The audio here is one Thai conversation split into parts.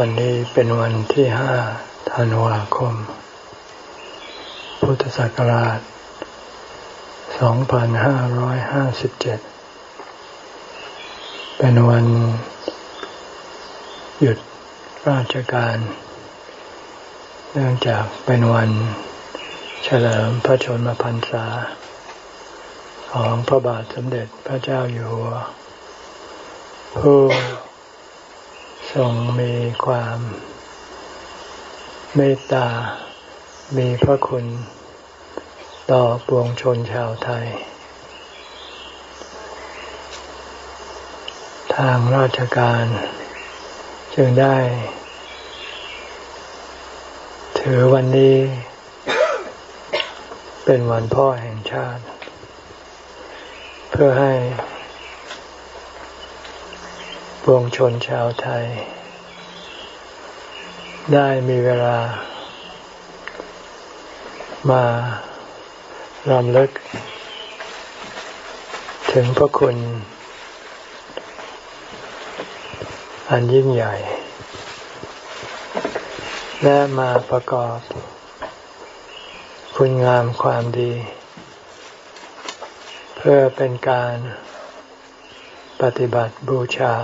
วันนี้เป็นวันที่ห้าธันวาคม พุทธศักราช 2557 เป็นวันหยุดราชการ เนื่องจากเป็นวันเฉลิมพระชนมพรรษา ของพระบาทสมเด็จพระเจ้าอยู่หัวผู้ ทรงมีความเมตตา มีพระคุณ ต่อปวงชนชาวไทย ทางราชการ จึงได้ ถือวันนี้ เป็นวันพ่อแห่งชาติ เพื่อให้ ปวงชนชาวไทย ได้มีเวลา มารำลึก ถึงพระคุณ อันยิ่งใหญ่ และมาประกอบ คุณงามความดี เพื่อเป็นการปฏิบัติบูชา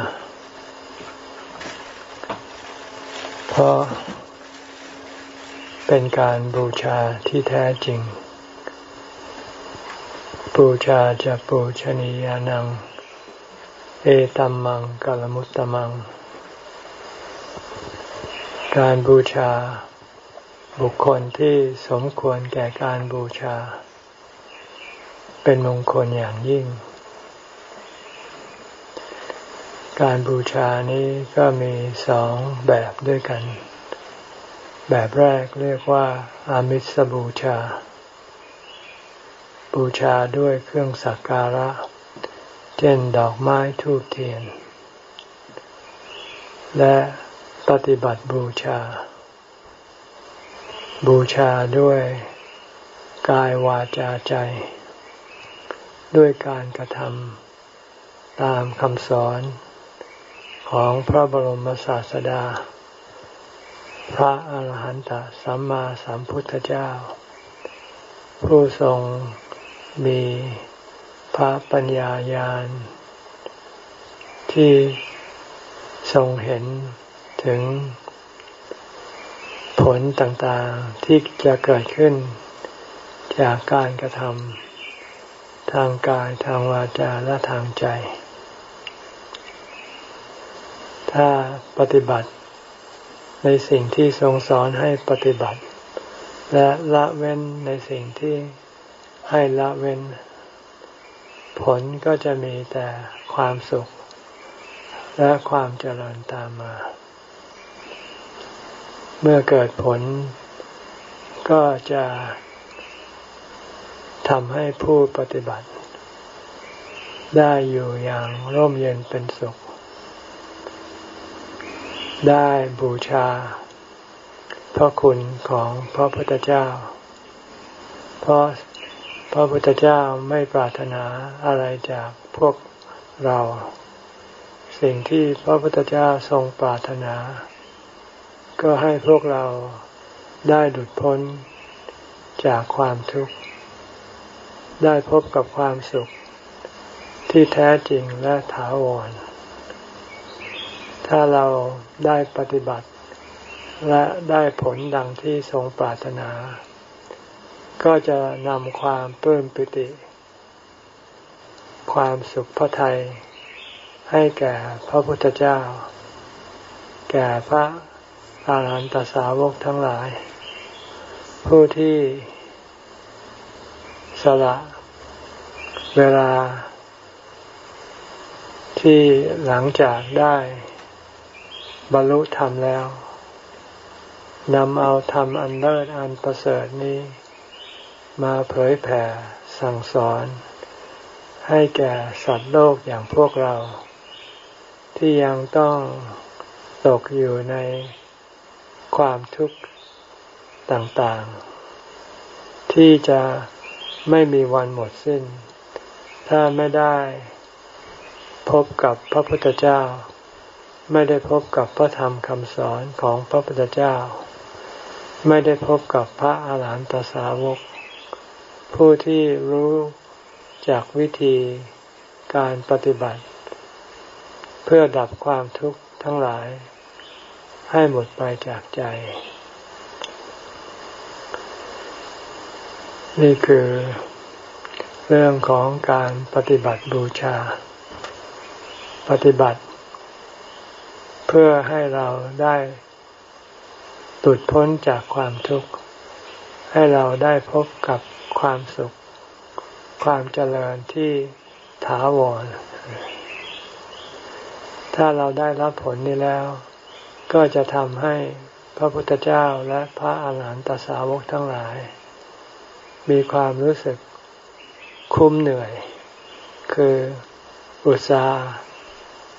เพ ราะ เป็นการบูชาที่แท้จริง บูชาจะปูชนียานัง เอตัมมังกลมุตตมัง การบูชาบุคคลที่สมควรแก่การบูชา เป็นมงคลอย่างยิ่ง การบูชานี้ก็มีสองแบบด้วยกัน แบบแรกเรียกว่า อามิสบูชา บูชาด้วยเครื่องสักการะ เช่นดอกไม้ทูบเทียน และปฏิบัติบูชา บูชาด้วยกายวาจาใจ ด้วยการกระทำตามคำสอน ของพระบรมศาสดา พระอาหารหันตสัมมาสัมพุทธเจ้า ผู้ทรงมีพระปัญญาญาณ ที่ทรงเห็นถึงผลต่างๆที่จะเกิดขึ้นจากการกระทำทางกายทางวาจาและทางใจ ถ้าปฏิบัติในสิ่งที่ทรงสอนให้ปฏิบัติ และละเว้นในสิ่งที่ให้ละเว้น ผลก็จะมีแต่ความสุข และความเจริญตามมา เมื่อเกิดผลก็จะทำให้ผู้ปฏิบัติ ได้อยู่อย่างร่มเย็นเป็นสุข ได้บูชา พระคุณของพระพุทธเจ้า เพราะพระพุทธเจ้าไม่ปรารถนาอะไรจากพวกเรา สิ่งที่พระพุทธเจ้าทรงปรารถนา ก็ให้พวกเราได้หลุดพ้นจากความทุกข์ ได้พบกับความสุขที่แท้จริงและถาวร ถ้าเราได้ปฏิบัติ และได้ผลดังที่ทรงปรารถนา ก็จะนำความปลื้มปิติ ความสุขพระทัยให้แก่พระพุทธเจ้า แก่พระอาหารหันตสาวกทั้งหลาย ผู้ที่สละเวลาที่หลังจากได้ บรรลุธรรมแล้วนำเอาธรรมอันเลิศอันประเสริฐนี้ มาเผยแผ่สั่งสอน ให้แก่สัตว์โลกอย่างพวกเรา ที่ยังต้องตกอยู่ในความทุกข์ต่างๆ ที่จะไม่มีวันหมดสิ้น ถ้าไม่ได้พบกับพระพุทธเจ้า ไม่ได้พบกับพระธรรมคำสอนของพระพุทธเจ้า ไม่ได้พบกับพระอาหารหันตสาวก ผู้ที่รู้จากวิธีการปฏิบัติ เพื่อดับความทุกข์ทั้งหลาย ให้หมดไปจากใจ นี่คือ เรื่องของการปฏิบัติบูชา ปฏิบัติ เพื่อให้เราได้ตุดพ้นจากความทุกข์ ให้เราได้พบกับความสุข ความเจริญที่ถาวร ถ้าเราได้รับผลนี้แล้ว ก็จะทำให้พระพุทธเจ้าและพระอาหารหันตสาวกทั้งหลาย มีความรู้สึกคุ้มเหนื่อย คืออุตสาห์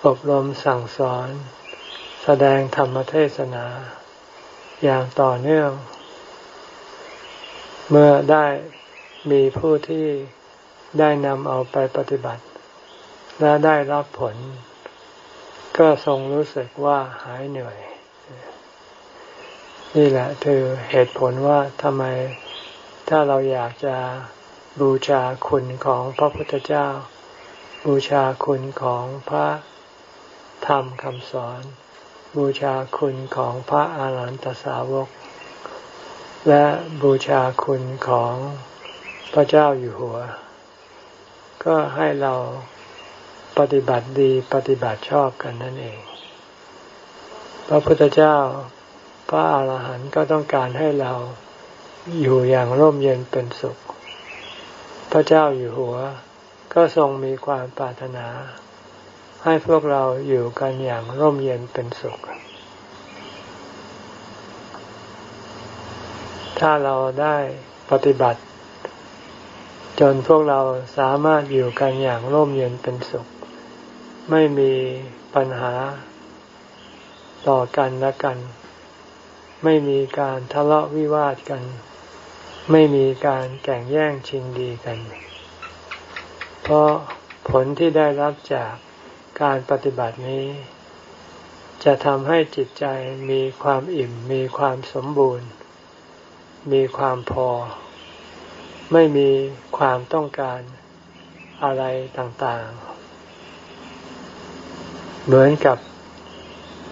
อบรมสั่งสอน แสดงธรรมเทศนา อย่างต่อเนื่อง เมื่อได้มีผู้ที่ได้นำเอาไปปฏิบัติ และได้รับผล ก็ทรงรู้สึกว่าหายเหนื่อย นี่แหละคือเหตุผลว่าทำไมถ้าเราอยากจะบูชาคุณของพระพุทธเจ้า บูชาคุณของพระธรรมคำสอน บูชาคุณของพระอาหารหันตสาวก และบูชาคุณของพระเจ้าอยู่หัว ก็ให้เราปฏิบัติดีปฏิบัติชอบกันนั่นเอง พระพุทธเจ้าพระอาหารหันต์ก็ต้องการให้เราอยู่อย่างร่มเย็นเป็นสุข พระเจ้าอยู่หัว ก็ทรงมีความปรารถนา ให้พวกเราอยู่กันอย่างร่มเย็นเป็นสุข ถ้าเราได้ปฏิบัติ จนพวกเราสามารถอยู่กันอย่างร่มเย็นเป็นสุข ไม่มีปัญหาต่อกันและกัน ไม่มีการทะเลาะวิวาทกัน ไม่มีการแข่งแย่งชิงดีกัน เพราะผลที่ได้รับจาก การปฏิบัตินี้ จะทำให้จิตใจมีความอิ่ม มีความสมบูรณ์ มีความพอ ไม่มีความต้องการอะไรต่างๆ เหมือนกับ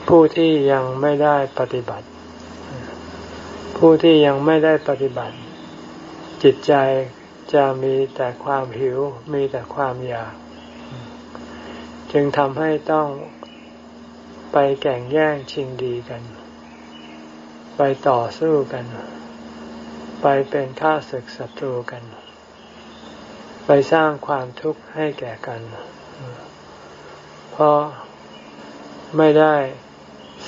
ผู้ที่ยังไม่ได้ปฏิบัติ ผู้ที่ยังไม่ได้ปฏิบัติ จิตใจจะมีแต่ความหิว มีแต่ความอยาก จึงทำให้ต้องไปแข่งแย่งชิงดีกัน ไปต่อสู้กัน ไปเป็นข้าศึกศัตรูกัน ไปสร้างความทุกข์ให้แก่กัน เพราะไม่ได้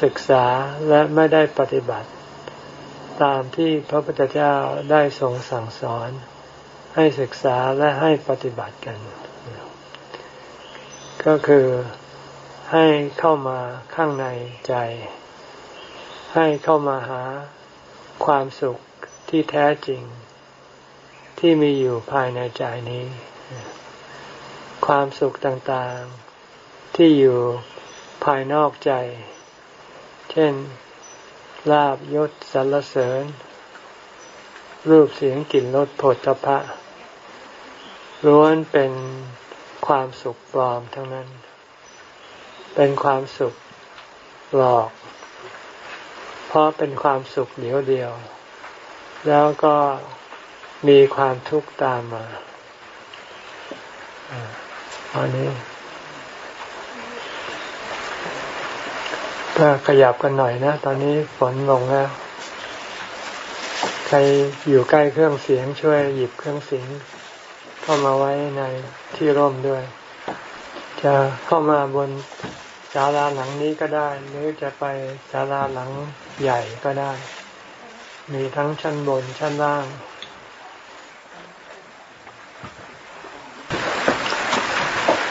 ศึกษาและไม่ได้ปฏิบัติ ตามที่พระพุทธเจ้าได้ทรงสั่งสอน ให้ศึกษาและให้ปฏิบัติกัน ก็คือให้เข้ามาข้างในใจ ให้เข้ามาหาความสุขที่แท้จริง ที่มีอยู่ภายในใจนี้ ความสุขต่างๆที่อยู่ภายนอกใจ เช่นลาบยศสรรเสริญ รูปเสียงกลิ่นรสผลตภะล้วนเป็น ความสุขปลอมทั้งนั้น เป็นความสุขหลอก เพราะเป็นความสุขเดียวเดียว แล้วก็มีความทุกข์ตามมาอันนี้ก็ขยับกันหน่อยนะ ตอนนี้ฝนลงแล้ว ใครอยู่ใกล้เครื่องเสียงช่วยหยิบเครื่องเสียง เข้ามาไว้ในที่ร่มด้วย จะเข้ามาบนศาลาหลังนี้ก็ได้ หรือจะไปศาลาหลังใหญ่ก็ได้ มีทั้งชั้นบนชั้นล่าง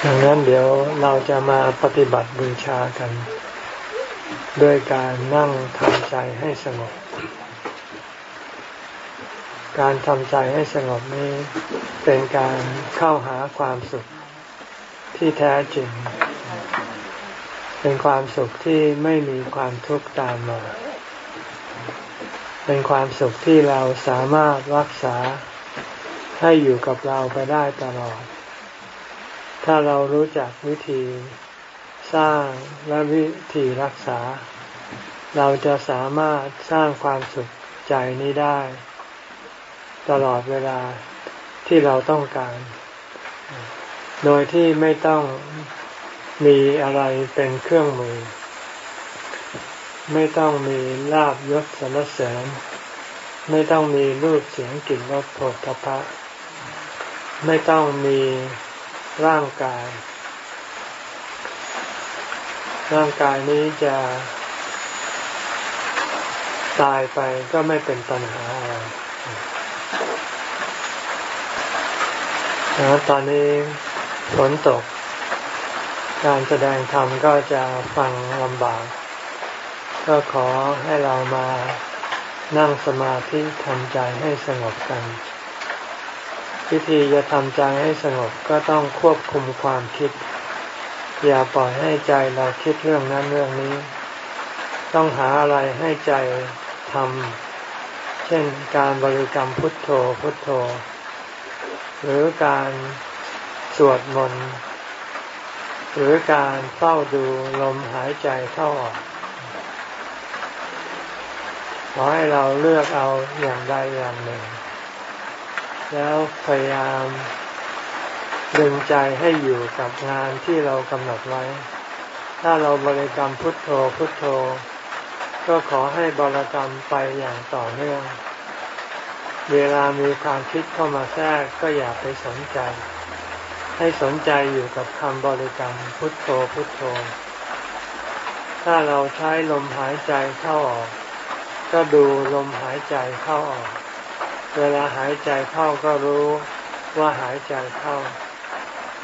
ดังนั้นเดี๋ยวเราจะมาปฏิบัติบูชากัน ด้วยการนั่งทำใจให้สงบ การทำใจให้สงบนี้เป็นการเข้าหาความสุขที่แท้จริง เป็นความสุขที่ไม่มีความทุกข์ตามมา เป็นความสุขที่เราสามารถรักษาให้อยู่กับเราไปได้ตลอด ถ้าเรารู้จักวิธีสร้างและวิธีรักษา เราจะสามารถสร้างความสุขใจนี้ได้ ตลอดเวลาที่เราต้องการ โดยที่ไม่ต้องมีอะไรเป็นเครื่องมือ ไม่ต้องมีลาบยศสรรเสริญ ไม่ต้องมีรูปเสียงกลิ่นรสโผฏฐัพพะไม่ต้องมีร่างกาย ร่างกายนี้จะตายไปก็ไม่เป็นปัญหาอะไร ตอนนี้ฝนตก การแสดงธรรมก็จะฟังลำบาก ก็ขอให้เรามานั่งสมาธิทำใจให้สงบกันวิธีจะทำใจให้สงบก็ต้องควบคุมความคิด อย่าปล่อยให้ใจเราคิดเรื่องนั้นเรื่องนี้ ต้องหาอะไรให้ใจทำ ช่นการบริกรรมพุทโธพุทโธ หรือการสวดมนต์หรือการเฝ้าดูลมหายใจเข้าออกขอให้เราเลือกเอาอย่างใดอย่างหนึ่ง แล้วพยายามดึงใจให้อยู่กับงานที่เรากำหนดไว้ ถ้าเราบริกรรมพุทโธพุทโธ ก็ขอให้บริกรรมไปอย่างต่อเนื่อง เวลามีความคิดเข้ามาแทรกก็อย่าไปสนใจ ให้สนใจอยู่กับคำบริกรรมพุทโธพุทโธ ถ้าเราใช้ลมหายใจเข้าออก ก็ดูลมหายใจเข้าออก เวลาหายใจเข้าก็รู้ว่าหายใจเข้า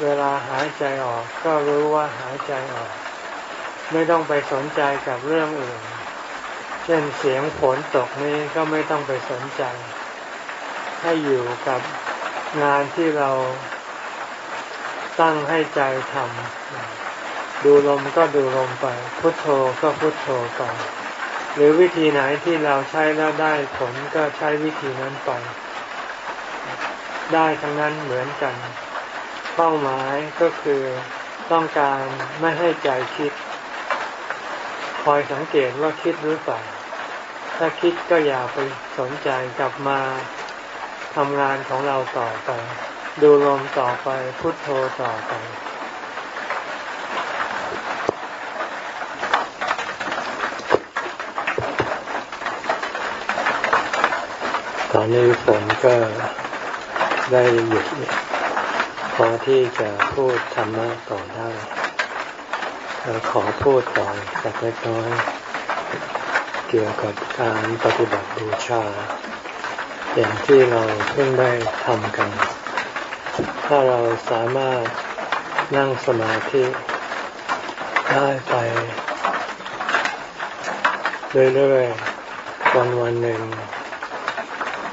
เวลาหายใจออกก็รู้ว่าหายใจออก ไม่ต้องไปสนใจกับเรื่องอื่น เช่นเสียงฝนตกนี้ก็ไม่ต้องไปสนใจ ให้อยู่กับงานที่เราตั้งให้ใจทำดูลมก็ดูลมไป พุทโธก็พุทโธไป หรือวิธีไหนที่เราใช้แล้วได้ผลก็ใช้วิธีนั้นไป ได้ทั้งนั้นเหมือนกัน เป้าหมายก็คือต้องการไม่ให้ใจคิด คอยสังเกตว่าคิดหรือเปล่า ถ้าคิดก็อย่าไปสนใจกลับมาทำงานของเราต่อไป ดูลมต่อไปพุทโธต่อไปตอนนี้ฝนก็ได้หยุดพอที่จะพูดธรรมะต่อได้ขอพูดต่อสักเล็กน้อย เกี่ยวกับการปฏิบัติบูชา อย่างที่เราเพิ่งได้ทำกัน ถ้าเราสามารถนั่งสมาธิได้ไปเรื่อยๆวันวันหนึ่ง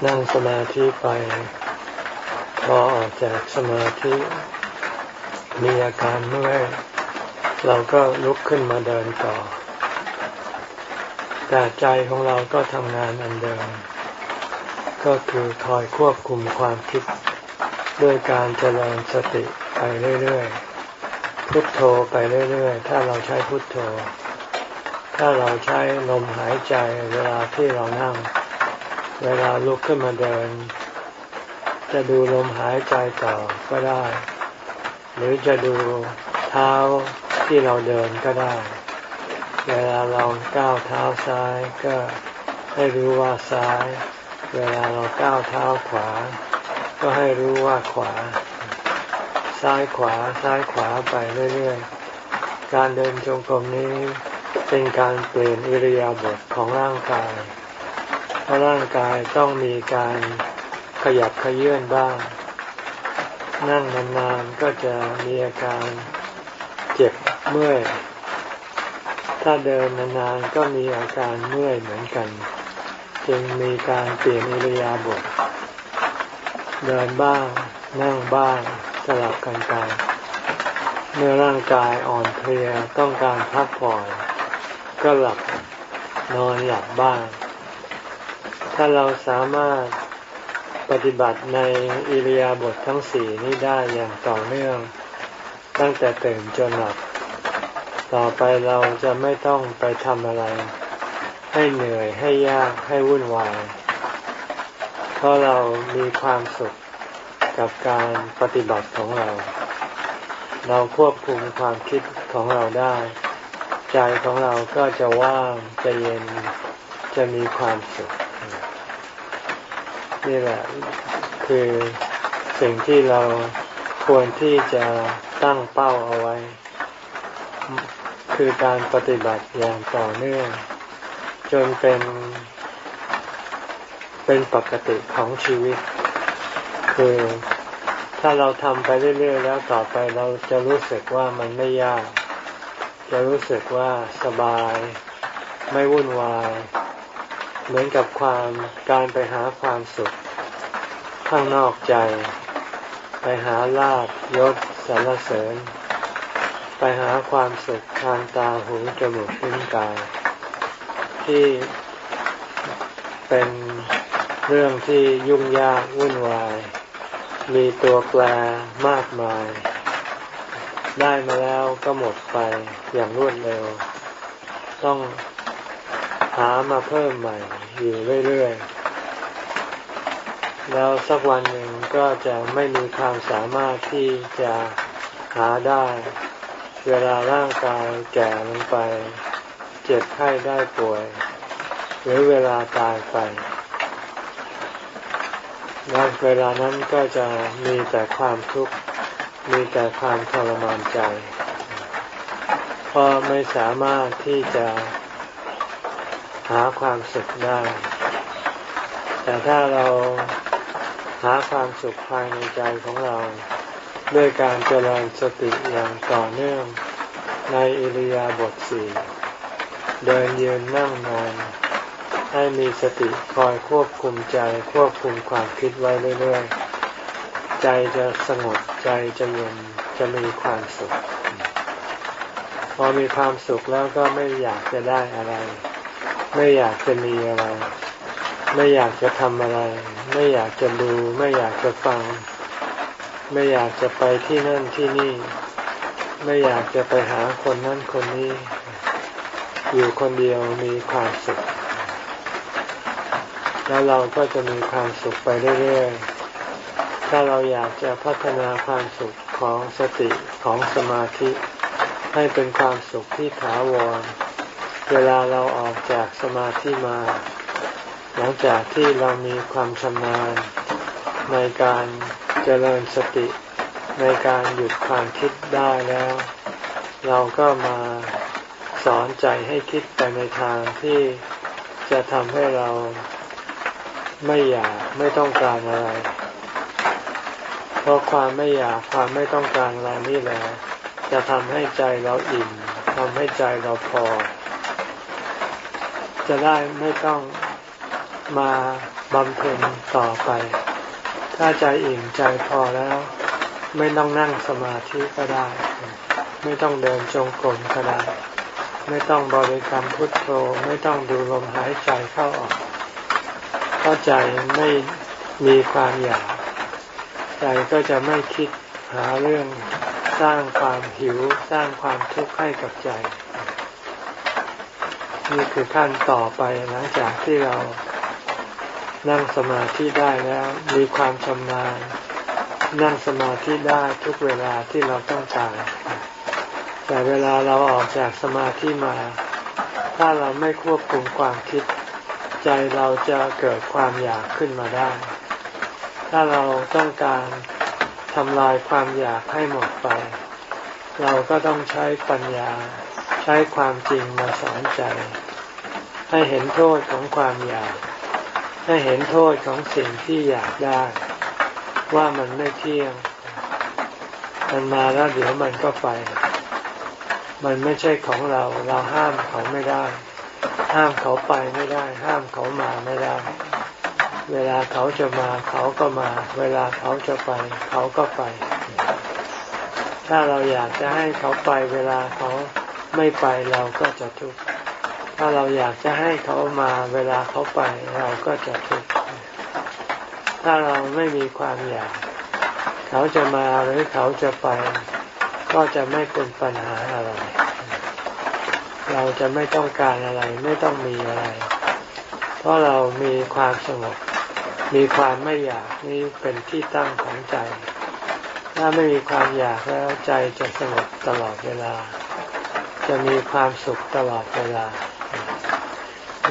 นั่งสมาธิไป พอออกจากสมาธิมีอาการเมื่อยเราก็ลุกขึ้นมาเดินต่อ แต่ใจของเราก็ทำงานอันเดิม ก็คือคอยควบคุมความคิด ด้วยการเจริญสติไปเรื่อยๆ พุทโธไปเรื่อยๆ ถ้าเราใช้พุทโธ ถ้าเราใช้ลมหายใจเวลาที่เรานั่ง เวลาลุกขึ้นมาเดิน จะดูลมหายใจต่อก็ได้ หรือจะดูเท้าที่เราเดินก็ได้ เวลาเราก้าวเท้าซ้ายก็ให้รู้ว่าซ้าย เวลาเราก้าวเท้าขวา ก็ให้รู้ว่าขวา ซ้ายขวาซ้ายขวาไปเรื่อยๆ การเดินจงกรมนี้เป็นการเปลี่ยนอิริยาบถของร่างกาย เพราะร่างกายต้องมีการขยับขยื่นบ้าง นั่งนานๆก็จะมีอาการเจ็บเมื่อย ถ้าเดินนานๆก็มีอาการเมื่อยเหมือนกัน จึงมีการเปลี่ยนอิริยาบถเดินบ้าง นั่งบ้างสลับกันไปเมื่อร่างกายอ่อนเพลียต้องการพักผ่อน ก็หลับนอนหลับบ้าง ถ้าเราสามารถปฏิบัติในอิริยาบถททั้งสี่นี้ได้อย่างต่อเนื่อง ตั้งแต่ตื่นจนหลับ ต่อไปเราจะไม่ต้องไปทำอะไร ให้เหนื่อยให้ยากให้วุ่นวาย เพราะเรามีความสุขกับการปฏิบัติของเรา เราควบคุมความคิดของเราได้ ใจของเราก็จะว่างจะเย็นจะมีความสุข นี่แหละคือสิ่งที่เราควรที่จะตั้งเป้าเอาไว้ คือการปฏิบัติอย่างต่อเนื่องจนเป็น เป็นปกติของชีวิต คือถ้าเราทำไปเรื่อยๆ แล้วต่อไปเราจะรู้สึกว่ามันไม่ยาก จะรู้สึกว่าสบาย ไม่วุ่นวาย เหมือนกับความการไปหาความสุข ข้างนอกใจ ไปหาลาบยศสรรเสริญ หาความสุขทางตาหูจมูกลิ้นกาย ที่เป็นเรื่องที่ยุ่งยากวุ่นวาย มีตัวแปรมากมาย ได้มาแล้วก็หมดไปอย่างรวดเร็ว ต้องหามาเพิ่มใหม่อยู่เรื่อย ๆ แล้วสักวันหนึ่งก็จะไม่มีความสามารถที่จะหาได้ เวลาร่างกายแก่ลงไป เจ็บไข้ได้ป่วย หรือเวลาตายไปและเวลานั้นก็จะมีแต่ความทุกข์ มีแต่ความทรมานใจ เพราะไม่สามารถที่จะหาความสุขได้ แต่ถ้าเราหาความสุขภายในใจของเรา ด้วยการเจริญสติอย่างต่อเนื่องในอิริยาบถสี่เดินยืนนั่งนอนให้มีสติคอยควบคุมใจควบคุมความคิดไว้เรื่อยๆ ใจจะสงบใจจะเย็นจะมีความสุข พอมีความสุขแล้วก็ไม่อยากจะได้อะไร ไม่อยากจะมีอะไร ไม่อยากจะทำอะไร ไม่อยากจะดู ไม่อยากจะฟัง ไม่อยากจะไปที่นั่นที่นี่ ไม่อยากจะไปหาคนนั่นคนนี้ อยู่คนเดียวมีความสุข แล้วเราก็จะมีความสุขไปเรื่อยๆ ถ้าเราอยากจะพัฒนาความสุขของสติของสมาธิ ให้เป็นความสุขที่ถาวร เวลาเราออกจากสมาธิมา หลังจากที่เรามีความชำนาญในการ เจริญสติในการหยุดความคิดได้แล้ว เราก็มาสอนใจให้คิดไปในทางที่จะทำให้เราไม่อยากไม่ต้องการอะไร เพราะความไม่อยากความไม่ต้องการอะไรนี่แหละจะทำให้ใจเราอิ่มทำให้ใจเราพอ จะได้ไม่ต้องมาบำเพ็ญต่อไป ถ้าใจอิ่มใจพอแล้ว ไม่ต้องนั่งสมาธิก็ได้ ไม่ต้องเดินจงกรมก็ได้ ไม่ต้องบริกรรมพุทโธไม่ต้องดูลมหายใจเข้าออกเพราะใจไม่มีความอยาก ใจก็จะไม่คิดหาเรื่องสร้างความหิวสร้างความทุกข์ให้กับใจ นี่คือขั้นต่อไปหลังจากที่เรา นั่งสมาธิได้แล้วมีความชำนาญ นั่งสมาธิได้ทุกเวลาที่เราต้องการแต่เวลาเราออกจากสมาธิมา ถ้าเราไม่ควบคุมความคิด ใจเราจะเกิดความอยากขึ้นมาได้ ถ้าเราต้องการทำลายความอยากให้หมดไป เราก็ต้องใช้ปัญญาใช้ความจริงมาสอนใจ ให้เห็นโทษของความอยาก ให้เห็นโทษของสิ่งที่อยากได้ ว่ามันไม่เที่ยง มันมาแล้วเดี๋ยวมันก็ไป มันไม่ใช่ของเรา เราห้ามเขาไม่ได้ ห้ามเขาไปไม่ได้ ห้ามเขามาไม่ได้ เวลาเขาจะมาเขาก็มา เวลาเขาจะไป เขาก็ไป ถ้าเราอยากจะให้เขาไปเวลาเขาไม่ไปเราก็จะทุกข์ ถ้าเราอยากจะให้เขามาเวลาเขาไปเราก็จะทุกข์ถ้าเราไม่มีความอยาก เขาจะมาหรือเขาจะไป ก็จะไม่เป็นปัญหาอะไร เราจะไม่ต้องการอะไรไม่ต้องมีอะไร เพราะเรามีความสงบมีความไม่อยากนี่เป็นที่ตั้งของใจ ถ้าไม่มีความอยากแล้วใจจะสงบตลอดเวลา จะมีความสุขตลอดเวลา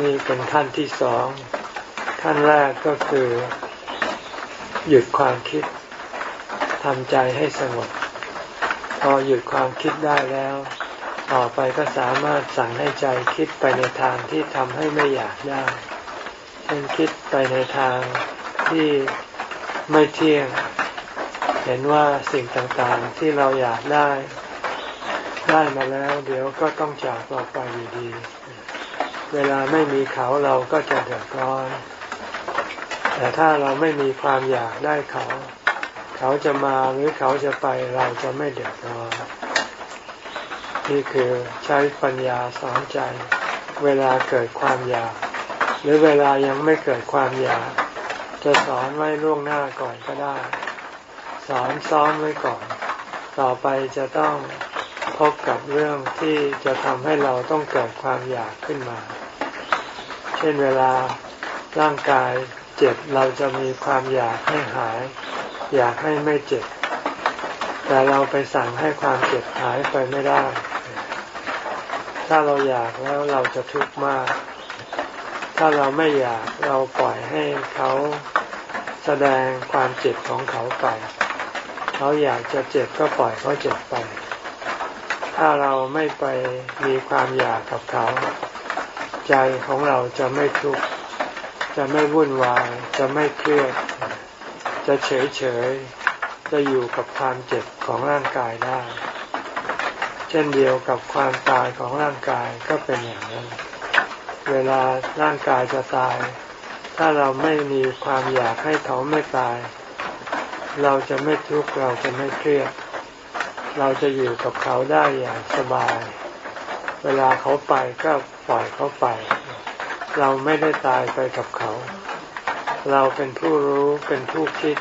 นี่เป็นขั้นที่สอง ขั้นแรกก็คือ หยุดความคิดทำใจให้สงบ พอหยุดความคิดได้แล้ว ต่อไปก็สามารถสั่งให้ใจคิดไปในทางที่ทำให้ไม่อยากได้ เช่นคิดไปในทางที่ไม่เที่ยง เห็นว่าสิ่งต่างๆที่เราอยากได้ ได้มาแล้ว เดี๋ยวก็ต้องจากเราไปอยู่ดี เวลาไม่มีเขาเราก็จะเดือดร้อน แต่ถ้าเราไม่มีความอยากได้เขา เขาจะมาหรือเขาจะไปเราจะไม่เดือดร้อน นี่คือใช้ปัญญาสอนใจ เวลาเกิดความอยาก หรือเวลายังไม่เกิดความอยาก จะสอนไว้ล่วงหน้าก่อนก็ได้ สอนซ้อนไว้ก่อน ต่อไปจะต้องพบกับเรื่องที่จะทำให้เราต้องเกิดความอยากขึ้นมา ช่นเวลาร่างกายเจ็บเราจะมีความอยากให้หาย อยากให้ไม่เจ็บ แต่เราไปสั่งให้ความเจ็บหายไปไม่ได้ ถ้าเราอยากแล้วเราจะทุกข์มาก ถ้าเราไม่อยากเราปล่อยให้เขาแสดงความเจ็บของเขาไป เขาอยากจะเจ็บก็ปล่อยเขาเจ็บไป ถ้าเราไม่ไปมีความอยากกับเขา ใจของเราจะไม่ทุกข์จะไม่วุ่นวาย จะไม่เครียดจะเฉยเฉยจะอยู่กับความเจ็บของร่างกายได้ เช่นเดียวกับความตายของร่างกายก็เป็นอย่างนั้น เวลาร่างกายจะตาย ถ้าเราไม่มีความอยากให้เขาไม่ตาย เราจะไม่ทุกข์เราจะไม่เครียด เราจะอยู่กับเขาได้อย่างสบาย เวลาเขาไปก็ปล่อยเขาไป เราไม่ได้ตายไปกับเขา เราเป็นผู้รู้เป็นผู้คิด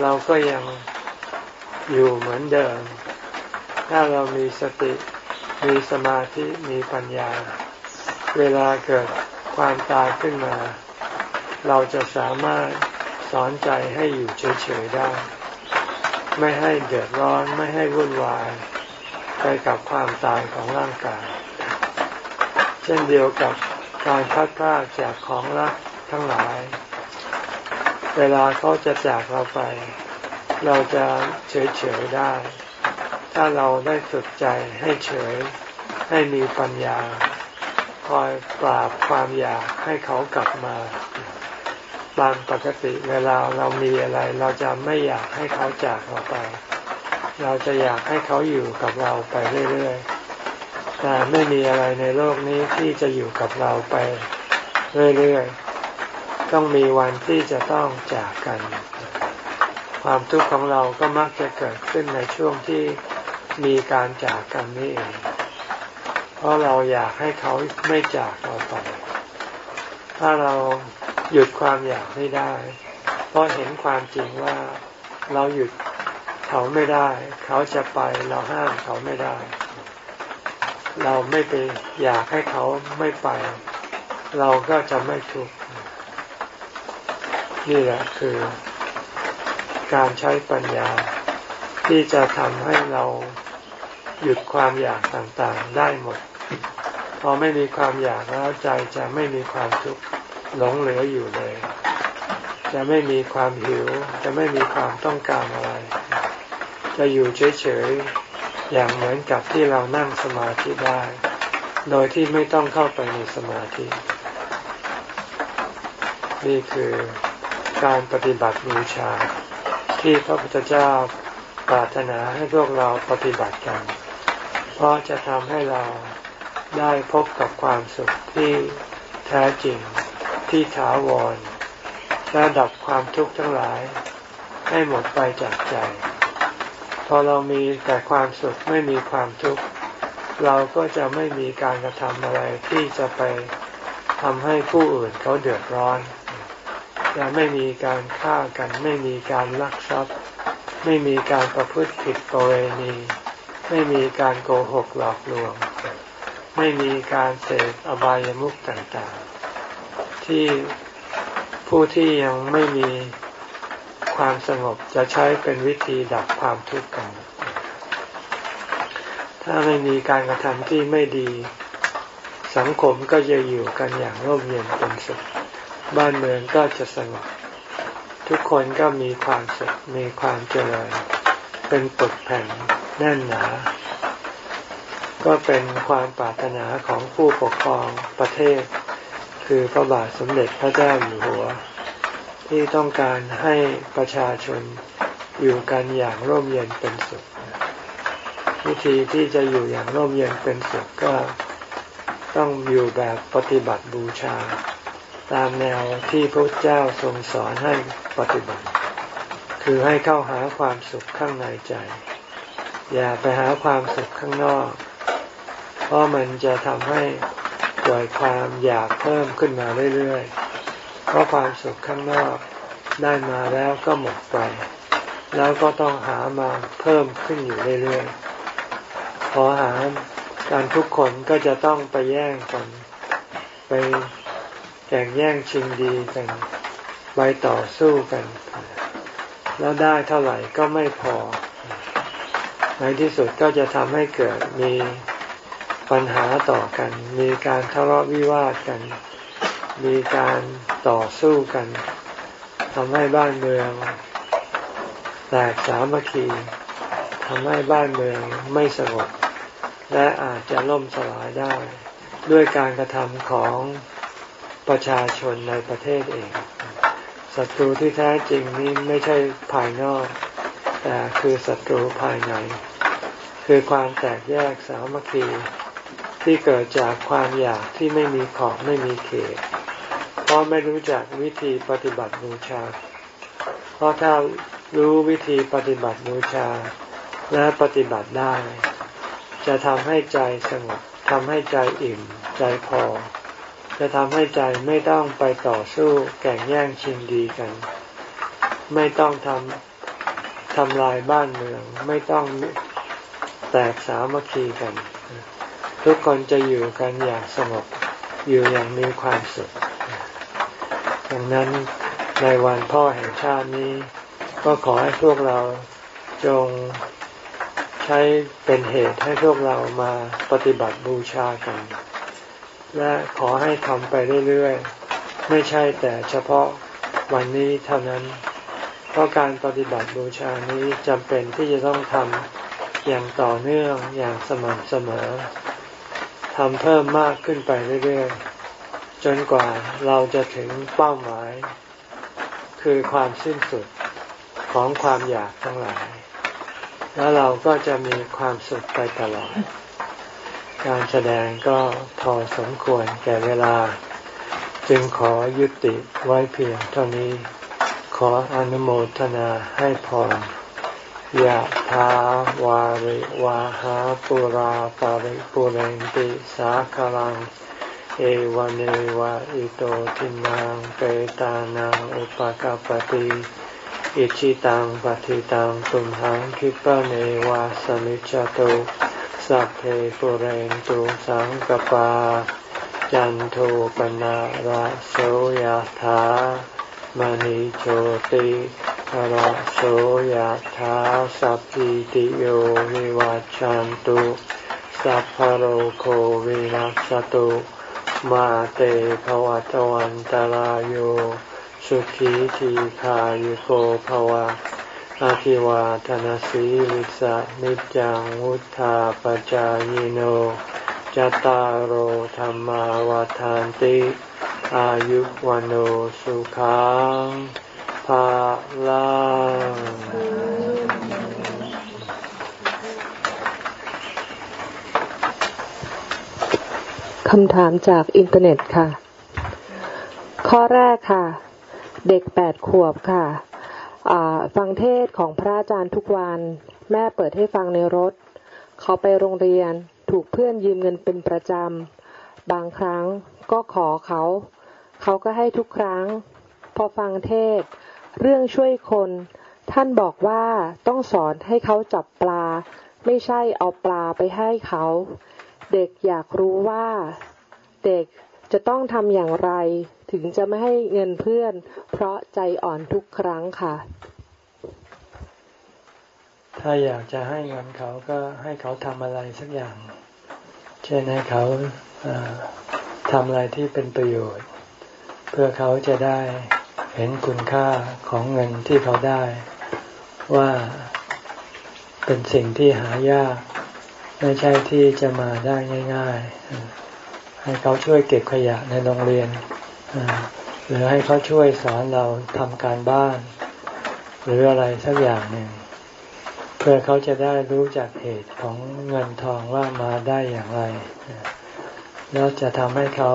เราก็ยังอยู่เหมือนเดิม ถ้าเรามีสติมีสมาธิมีปัญญา เวลาเกิดความตายขึ้นมา เราจะสามารถสอนใจให้อยู่เฉยๆได้ ไม่ให้เดือดร้อนไม่ให้วุ่นวาย ไปกับความตายของร่างกาย เช่นเดียวกับการพัดพลาดจากของรักทั้งหลาย เวลาเขาจะจากเราไป เราจะเฉยๆได้ ถ้าเราได้ฝึกใจให้เฉยให้มีปัญญา คอยปราบความอยากให้เขากลับมาบางปกติเวลาเรามีอะไร เราจะไม่อยากให้เขาจากเราไป เราจะอยากให้เขาอยู่กับเราไปเรื่อยๆ แต่ไม่มีอะไรในโลกนี้ที่จะอยู่กับเราไปเรื่อยๆ ต้องมีวันที่จะต้องจากกัน ความทุกข์ของเราก็มักจะเกิดขึ้นในช่วงที่มีการจากกันนี่เอง เพราะเราอยากให้เขาไม่จากเราไป ถ้าเราหยุดความอยากไม่ได้ เพราะเห็นความจริงว่าเราหยุด เขาไม่ได้ เขาจะไปเราห้ามเขาไม่ได้ เราไม่ไปอยากให้เขาไม่ไป เราก็จะไม่ทุกข์นี่แหละคือการใช้ปัญญาที่จะทำให้เราหยุดความอยากต่างๆได้หมด พอไม่มีความอยากแล้วใจจะไม่มีความทุกข์หลงเหลืออยู่เลย จะไม่มีความหิว จะไม่มีความต้องการอะไร จะอยู่เฉยๆ อย่างเหมือนกับที่เรานั่งสมาธิได้ โดยที่ไม่ต้องเข้าไปในสมาธิ นี่คือการปฏิบัติบูชา ที่พระพุทธเจ้าปรารถนาให้พวกเราปฏิบัติกัน เพราะจะทำให้เราได้พบกับความสุขที่แท้จริงที่ถาวรและดับความทุกข์ทั้งหลายให้หมดไปจากใจ พอเรามีแต่ความสุขไม่มีความทุกข์เราก็จะไม่มีการกระทำอะไรที่จะไปทำให้ผู้อื่นเขาเดือดร้อนจะไม่มีการฆ่ากัน ไม่มีการลักทรัพย์ ไม่มีการประพฤติผิดประเวณี ไม่มีการโกหกหลอกลวง ไม่มีการเสพอบายามุขต่างๆ ที่ผู้ที่ยังไม่มี ความสงบจะใช้เป็นวิธีดับความทุกข์กัน ถ้าไม่มีการกระทำที่ไม่ดี สังคมก็จะอยู่กันอย่างร่มเย็นเป็นสุข บ้านเมืองก็จะสงบ ทุกคนก็มีความสุข มีความเจริญ เป็นปึกแผ่นแน่นหนา ก็เป็นความปรารถนาของผู้ปกครองประเทศ คือพระบาทสมเด็จพระเจ้าอยู่หัว ที่ต้องการให้ประชาชนอยู่กันอย่างร่มเย็นเป็นสุข วิธีที่จะอยู่อย่างร่มเย็นเป็นสุขก็ต้องอยู่แบบปฏิบัติบูชา ตามแนวที่พระเจ้าทรงสอนให้ปฏิบัติ คือให้เข้าหาความสุขข้างในใจ อย่าไปหาความสุขข้างนอก เพราะมันจะทำให้เกิดความอยากเพิ่มขึ้นมาเรื่อยๆ เพราะความสุขข้างนอกได้มาแล้วก็หมดไป แล้วก็ต้องหามาเพิ่มขึ้นอยู่เรื่อยๆ พอหาการทุกคนก็จะต้องไปแย่งกัน ไปแข่งแย่งชิงดีกัน ไปต่อสู้กัน แล้วได้เท่าไหร่ก็ไม่พอ ในที่สุดก็จะทำให้เกิดมีปัญหาต่อกัน มีการทะเลาะวิวาทกัน มีการต่อสู้กันทำให้บ้านเมืองแตกสามัคคีทำให้บ้านเมืองไม่สงบและอาจจะล่มสลายได้ ด้วยการกระทำของประชาชนในประเทศเองศัตรูที่แท้จริงนี้ไม่ใช่ภายนอก แต่คือศัตรูภายใน คือความแตกแยกสามัคคีที่เกิดจากความอยากที่ไม่มีขอบไม่มีเขต ราะไม่รู้จักวิธีปฏิบัติบูชา เพราะถ้ารู้วิธีปฏิบัติบูชา และปฏิบัติได้ จะทำให้ใจสงบทำให้ใจอิ่ม ใจพอ จะทำให้ใจไม่ต้องไปต่อสู้แข่งแย่งชิงดีกัน ไม่ต้องทำทำลายบ้านเมือง ไม่ต้องแตกสามัคคีกัน ทุกคนจะอยู่กันอย่างสงบอยู่อย่างมีความสุข ดังนั้นในวันพ่อแห่งชาตินี้ ก็ขอให้พวกเราจงใช้เป็นเหตุให้พวกเรามาปฏิบัติบูชากัน และขอให้ทำไปเรื่อยๆ ไม่ใช่แต่เฉพาะวันนี้เท่านั้น เพราะการปฏิบัติบูชานี้จำเป็นที่จะต้องทำอย่างต่อเนื่องอย่างสม่ำเสมอทำเพิ่มมากขึ้นไปเรื่อยๆ จนกว่าเราจะถึงเป้าหมาย คือความสิ้นสุดของความอยากทั้งหลาย แล้วเราก็จะมีความสุขไปตลอด การแสดงก็พอสมควรแก่เวลา จึงขอยุติไว้เพียงเท่านี้ ขออนุโมทนาให้พรยะทาวาริวาหาปุราปาริปุเรนติสาคลัง เอวเนวะอิโตทินังเปตานังอุปกาปติอิชิตังปฏิตังตุมหังคิปะเนวะสมิจจตุสัพเพปุเรนตุสังกปา จันโทปนะระโสยธามณิโชติระโสยธาสัพพิติโยวิวัจจันตุสัพพโรโควินัสตุ มาเตภวัตวันตารโยสุขีทีขายุโกภวะอาภิวาทนสีลิสะนิจังวุธาปจายโนจตารโหธรรมาวาทานติ อายุวันโอสุขังภาลัง คำถามจากอินเทอร์เน็ตค่ะ ข้อแรกค่ะ เด็กแปดขวบค่ะฟังเทศของพระอาจารย์ทุกวัน แม่เปิดให้ฟังในรถ เขาไปโรงเรียนถูกเพื่อนยืมเงินเป็นประจำ บางครั้งก็ขอเขา เขาก็ให้ทุกครั้ง พอฟังเทศ เรื่องช่วยคน ท่านบอกว่าต้องสอนให้เขาจับปลา ไม่ใช่เอาปลาไปให้เขา เด็กอยากรู้ว่าเด็กจะต้องทำอย่างไร ถึงจะไม่ให้เงินเพื่อน เพราะใจอ่อนทุกครั้งค่ะ ถ้าอยากจะให้เงินเขาก็ให้เขาทำอะไรสักอย่าง เช่นให้เขาทำอะไรที่เป็นประโยชน์ เพื่อเขาจะได้เห็นคุณค่าของเงินที่เขาได้ ว่าเป็นสิ่งที่หายาก ไม่ใช่ที่จะมาได้ง่าย ๆ ให้เขาช่วยเก็บขยะในโรงเรียน หรือให้เขาช่วยสอนเราทำการบ้าน หรืออะไรสักอย่างหนึ่งเพื่อเขาจะได้รู้จักเหตุของเงินทองว่ามาได้อย่างไร แล้วจะทำให้เขา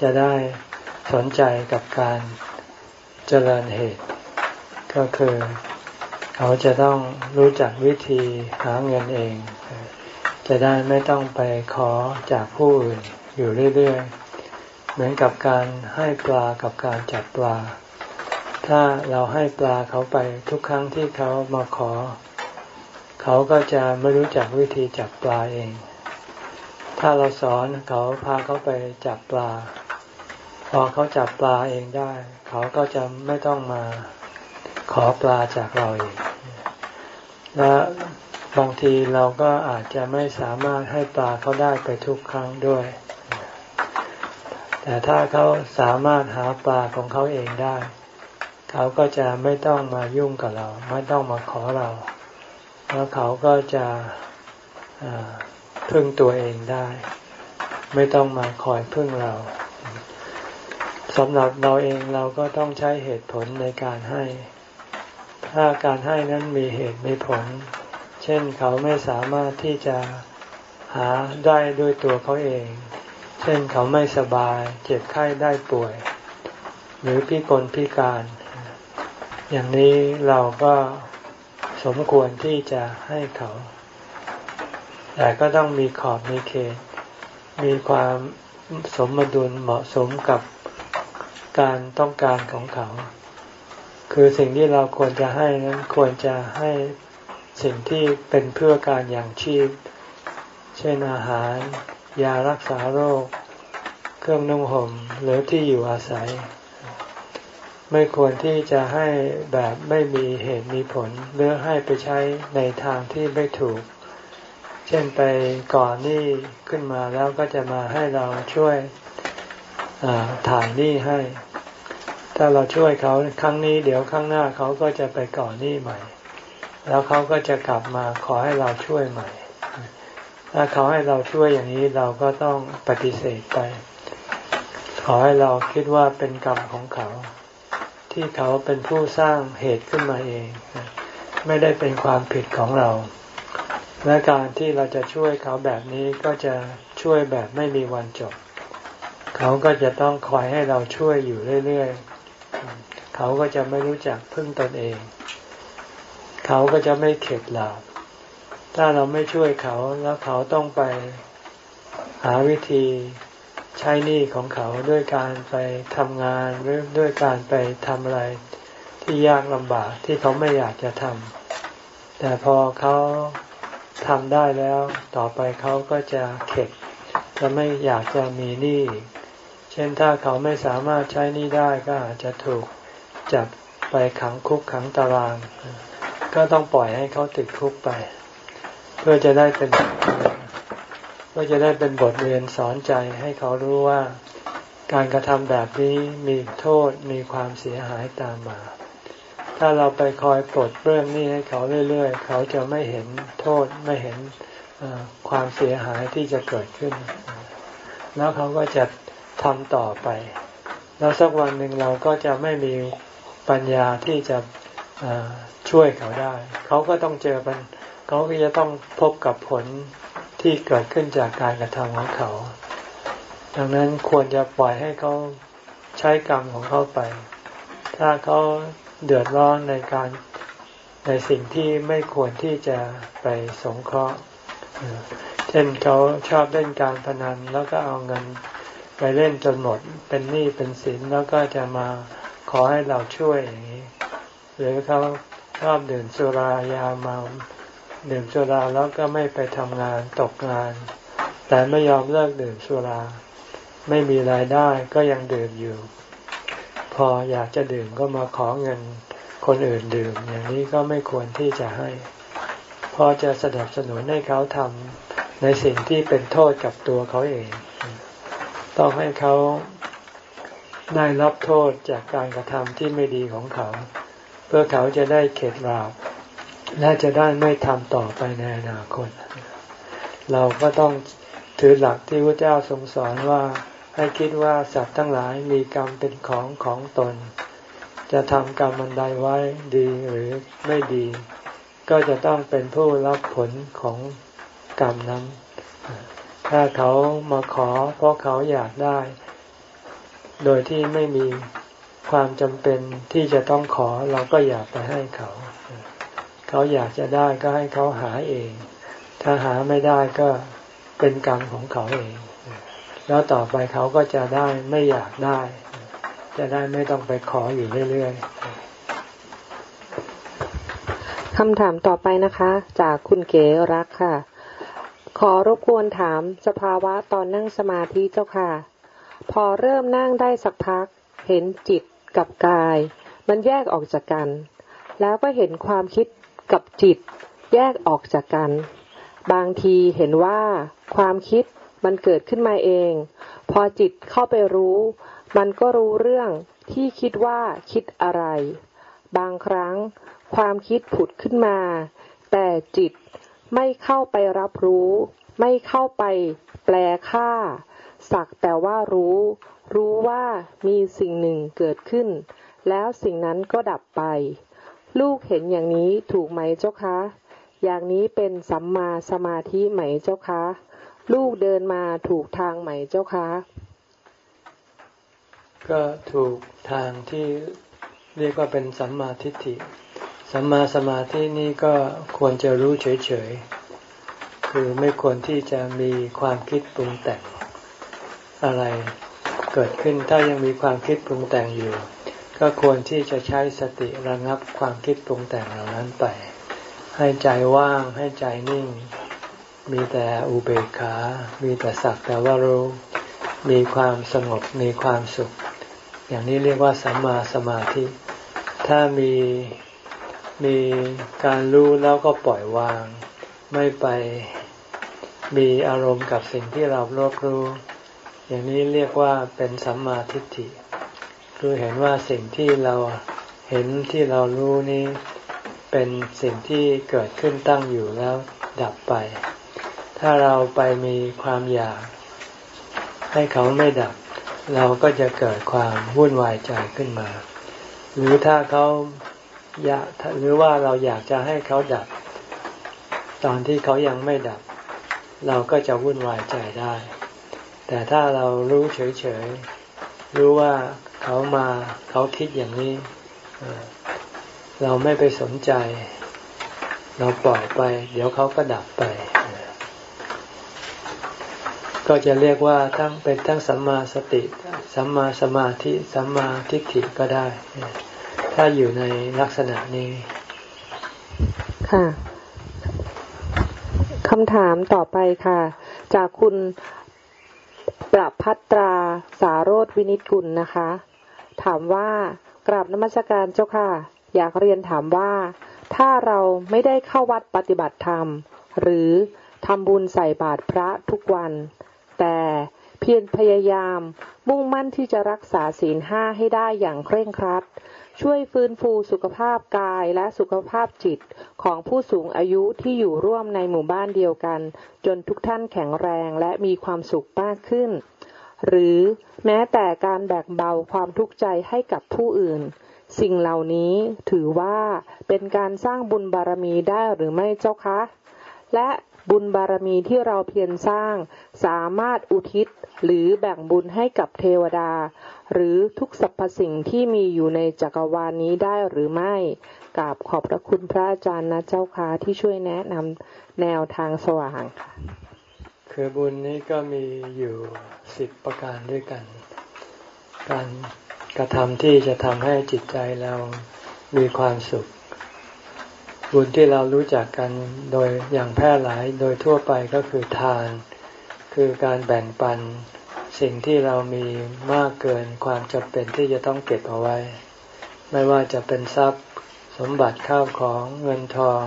จะได้สนใจกับการเจริญเหตุ ก็คือ เขาจะต้องรู้จักวิธีหาเงินเอง จะได้ไม่ต้องไปขอจากผู้อื่นอยู่เรื่อยๆ เหมือนกับการให้ปลากับการจับปลา ถ้าเราให้ปลาเขาไปทุกครั้งที่เขามาขอ เขาก็จะไม่รู้จักวิธีจับปลาเอง ถ้าเราสอนเขาพาเขาไปจับปลา พอเขาจับปลาเองได้ เขาก็จะไม่ต้องมาขอปลาจากเราอีกและ บางทีเราก็อาจจะไม่สามารถให้ปลาเขาได้ไปทุกครั้งด้วย แต่ถ้าเขาสามารถหาปลาของเขาเองได้ เขาก็จะไม่ต้องมายุ่งกับเรา ไม่ต้องมาขอเรา แล้วเขาก็จะพึ่งตัวเองได้ ไม่ต้องมาคอยพึ่งเราสำหรับเราเองเราก็ต้องใช้เหตุผลในการให้ ถ้าการให้นั้นมีเหตุมีผล ช่นเขาไม่สามารถที่จะหาได้ด้วยตัวเขาเอง เช่นเขาไม่สบาย เจ็บไข้ได้ป่วย หรือพิกลพิการ อย่างนี้เราก็สมควรที่จะให้เขา แต่ก็ต้องมีขอบมีเขต มีความสมดุลเหมาะสมกับการต้องการของเขา คือสิ่งที่เราควรจะให้นั้นควรจะให้ สิ่งที่เป็นเพื่อการอย่างชีพ เช่นอาหาร ยารักษาโรค เครื่องนุ่งห่มหรือที่อยู่อาศัย ไม่ควรที่จะให้แบบไม่มีเหตุมีผลหรือให้ไปใช้ในทางที่ไม่ถูก เช่นไปก่อนหนี้ขึ้นมาแล้วก็จะมาให้เราช่วยถ่ายหนี้ให้ ถ้าเราช่วยเขาครั้งนี้เดี๋ยวครั้งหน้าเขาก็จะไปก่อนหนี้ใหม่ แล้วเขาก็จะกลับมาขอให้เราช่วยใหม่ ถ้าเขาให้เราช่วยอย่างนี้เราก็ต้องปฏิเสธไป ขอให้เราคิดว่าเป็นกรรมของเขา ที่เขาเป็นผู้สร้างเหตุขึ้นมาเอง ไม่ได้เป็นความผิดของเรา และการที่เราจะช่วยเขาแบบนี้ก็จะช่วยแบบไม่มีวันจบ เขาก็จะต้องคอยให้เราช่วยอยู่เรื่อยๆ เขาก็จะไม่รู้จักพึ่งตนเอง เขาก็จะไม่เข็ดหลาบถ้าเราไม่ช่วยเขาแล้วเขาต้องไปหาวิธีใช้หนี้ของเขาด้วยการไปทำงานหรือด้วยการไปทำอะไรที่ยากลำบากที่เขาไม่อยากจะทำแต่พอเขาทำได้แล้วต่อไปเขาก็จะเข็ดจะไม่อยากจะมีหนี้เช่นถ้าเขาไม่สามารถใช้หนี้ได้ก็อาจจะถูกจับไปขังคุกขังตาราง ก็ต้องปล่อยให้เขาติดคุกไป เพื่อจะได้เป็นเพื่อจะได้เป็นบทเรียนสอนใจให้เขารู้ว่าการกระทำแบบนี้มีโทษมีความเสียหายตามมา ถ้าเราไปคอยปลดเรื่องนี้ให้เขาเรื่อยๆ เขาจะไม่เห็นโทษไม่เห็นความเสียหายที่จะเกิดขึ้น แล้วเขาก็จะทำต่อไป แล้วสักวันหนึ่งเราก็จะไม่มีปัญญาที่จะ ช่วยเขาได้ เขาก็ต้องเจอปัญเขาก็จะต้องพบกับผลที่เกิดขึ้นจากการกระทำของเขา ดังนั้นควรจะปล่อยให้เขาใช้กรรมของเขาไป ถ้าเขาเดือดร้อนในการในสิ่งที่ไม่ควรที่จะไปสงเคราะห์ เช่นเขาชอบเล่นการพนันแล้วก็เอาเงินไปเล่นจนหมดเป็นหนี้เป็นสินแล้วก็จะมาขอให้เราช่วยอย่างนี้ หรือเขา ชอบดื่มสุรายาเมาดื่มสุราแล้วก็ไม่ไปทำงานตกงาน แต่ไม่ยอมเลิกดื่มสุรา ไม่มีรายได้ก็ยังดื่มอยู่ พออยากจะดื่มก็มาขอเงินคนอื่นดื่ม อย่างนี้ก็ไม่ควรที่จะให้พอจะสนับสนุนให้เขาทำในสิ่งที่เป็นโทษกับตัวเขาเอง ต้องให้เขาได้รับโทษจากการกระทำที่ไม่ดีของเขา เพื่อเขาจะได้เข็ดหลาบและจะได้ไม่ทำต่อไปในอนาคต เราก็ต้องถือหลักที่พระเจ้าทรงสอนว่าให้คิดว่าสัตว์ทั้งหลายมีกรรมเป็นของของตน จะทำกรรมมันใดไว้ดีหรือไม่ดี ก็จะต้องเป็นผู้รับผลของกรรมนั้น ถ้าเขามาขอเพราะเขาอยากได้ โดยที่ไม่มี ความจำเป็นที่จะต้องขอเราก็อยากไปให้เขา เขาอยากจะได้ก็ให้เขาหาเอง ถ้าหาไม่ได้ก็เป็นกรรมของเขาเอง แล้วต่อไปเขาก็จะได้ไม่อยากได้ จะได้ไม่ต้องไปขออยู่เรื่อยๆคำถามต่อไปนะคะ จากคุณเก๋รักค่ะ ขอรบกวนถามสภาวะตอนนั่งสมาธิเจ้าค่ะ พอเริ่มนั่งได้สักพักเห็นจิต กับกาย มันแยกออกจากกัน แล้วก็เห็นความคิดกับจิต แยกออกจากกัน บางทีเห็นว่าความคิดมันเกิดขึ้นมาเอง พอจิตเข้าไปรู้ มันก็รู้เรื่องที่คิดว่าคิดอะไร บางครั้งความคิดผุดขึ้นมา แต่จิตไม่เข้าไปรับรู้ ไม่เข้าไปแปลค่า สักแต่ว่ารู้ รู้ว่ามีสิ่งหนึ่งเกิดขึ้น แล้วสิ่งนั้นก็ดับไป ลูกเห็นอย่างนี้ถูกไหมเจ้าคะ อย่างนี้เป็นสัมมาสมาธิไหมเจ้าคะ ลูกเดินมาถูกทางไหมเจ้าคะ ก็ถูกทางที่เรียกว่าเป็นสัมมาทิฏฐิ สัมมาสมาธินี่ก็ควรจะรู้เฉยๆ คือไม่ควรที่จะมีความคิดปรุงแต่งอะไร เกิดขึ้นถ้ายังมีความคิดปรุงแต่งอยู่ ก็ควรที่จะใช้สติระงับความคิดปรุงแต่งเหล่านั้นไป ให้ใจว่างให้ใจนิ่ง มีแต่อุเบกขา มีแต่สักแต่ว่ารู้ มีความสงบมีความสุข อย่างนี้เรียกว่าสัมมาสมาธิ ถ้ามีมีการรู้แล้วก็ปล่อยวาง ไม่ไปมีอารมณ์กับสิ่งที่เรารับรู้ อย่างนี้เรียกว่าเป็นสัมมาทิฏฐิ คือเห็นว่าสิ่งที่เราเห็นที่เรารู้นี้เป็นสิ่งที่เกิดขึ้นตั้งอยู่แล้วดับไป ถ้าเราไปมีความอยาก ให้เขาไม่ดับ เราก็จะเกิดความวุ่นวายใจขึ้นมา หรือถ้าเขาอยากหรือว่าเราอยากจะให้เขาดับ ตอนที่เขายังไม่ดับ เราก็จะวุ่นวายใจได้ แต่ถ้าเรารู้เฉยๆ รู้ว่าเขามาเขาคิดอย่างนี้ เราไม่ไปสนใจ เราปล่อยไป เดี๋ยวเขาก็ดับไป ก็จะเรียกว่าทั้งเป็นทั้งสัมมาสติ สัมมาสมาธิ สัมมาทิฏฐิก็ได้ ถ้าอยู่ในลักษณะนี้ ค่ะคำถามต่อไปค่ะ จากคุณ ปรับพัตราสาโรธวินิจกุลนะคะ ถามว่ากราบนมัสการเจ้าค่ะ อยากเรียนถามว่า ถ้าเราไม่ได้เข้าวัดปฏิบัติธรรม หรือทำบุญใส่บาตรพระทุกวัน แต่เพียรพยายามมุ่งมั่นที่จะรักษาศีลห้าให้ได้อย่างเคร่งครัด ช่วยฟื้นฟูสุขภาพกายและสุขภาพจิตของผู้สูงอายุที่อยู่ร่วมในหมู่บ้านเดียวกัน จนทุกท่านแข็งแรงและมีความสุขมากขึ้น หรือแม้แต่การแบกเบาความทุกข์ใจให้กับผู้อื่น สิ่งเหล่านี้ถือว่าเป็นการสร้างบุญบารมีได้หรือไม่เจ้าคะ และบุญบารมีที่เราเพียรสร้าง สามารถอุทิศหรือแบ่งบุญให้กับเทวดา หรือทุกสรรพสิ่งที่มีอยู่ในจักรวาลนี้ได้หรือไม่กราบขอบพระคุณพระอาจารย์นะเจ้าค่ะที่ช่วยแนะนำแนวทางสว่างค่ะ คือบุญนี้ก็มีอยู่สิบประการด้วยกัน การกระทำที่จะทำให้จิตใจเรามีความสุข บุญที่เรารู้จักกันโดยอย่างแพร่หลายโดยทั่วไปก็คือทาน คือการแบ่งปัน สิ่งที่เรามีมากเกินความจำเป็นที่จะต้องเก็บเอาไว้ ไม่ว่าจะเป็นทรัพย์สมบัติข้าวของเงินทอง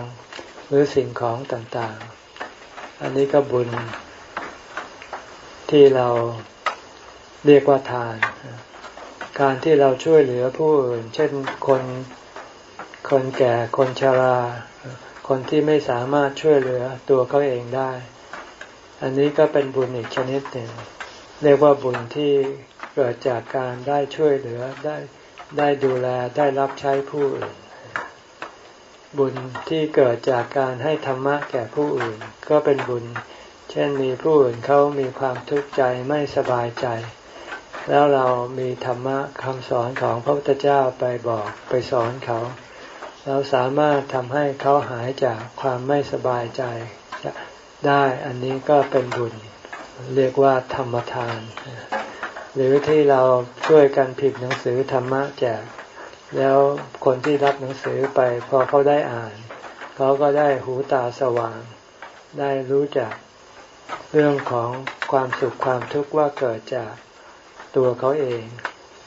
หรือสิ่งของต่างๆ อันนี้ก็บุญที่เราเรียกว่าทาน การที่เราช่วยเหลือผู้อื่น เช่นคนคนแก่คนชรา คนที่ไม่สามารถช่วยเหลือตัวเขาเองได้ อันนี้ก็เป็นบุญอีกชนิดหนึ่ง เรียกว่าบุญที่เกิดจากการได้ช่วยเหลือได้ได้ดูแลได้รับใช้ผู้อื่น บุญที่เกิดจากการให้ธรรมะแก่ผู้อื่น ก็เป็นบุญ เช่นมีผู้อื่นเขามีความทุกข์ใจไม่สบายใจ แล้วเรามีธรรมะคำสอนของพระพุทธเจ้าไปบอกไปสอนเขา เราสามารถทำให้เขาหายจากความไม่สบายใจได้อันนี้ก็เป็นบุญ เรียกว่าธรรมทาน หรือที่เราช่วยกันพิมพ์หนังสือธรรมะแจก แล้วคนที่รับหนังสือไปพอเขาได้อ่าน เขาก็ได้หูตาสว่าง ได้รู้จักเรื่องของความสุขความทุกข์ว่าเกิดจากตัวเขาเอง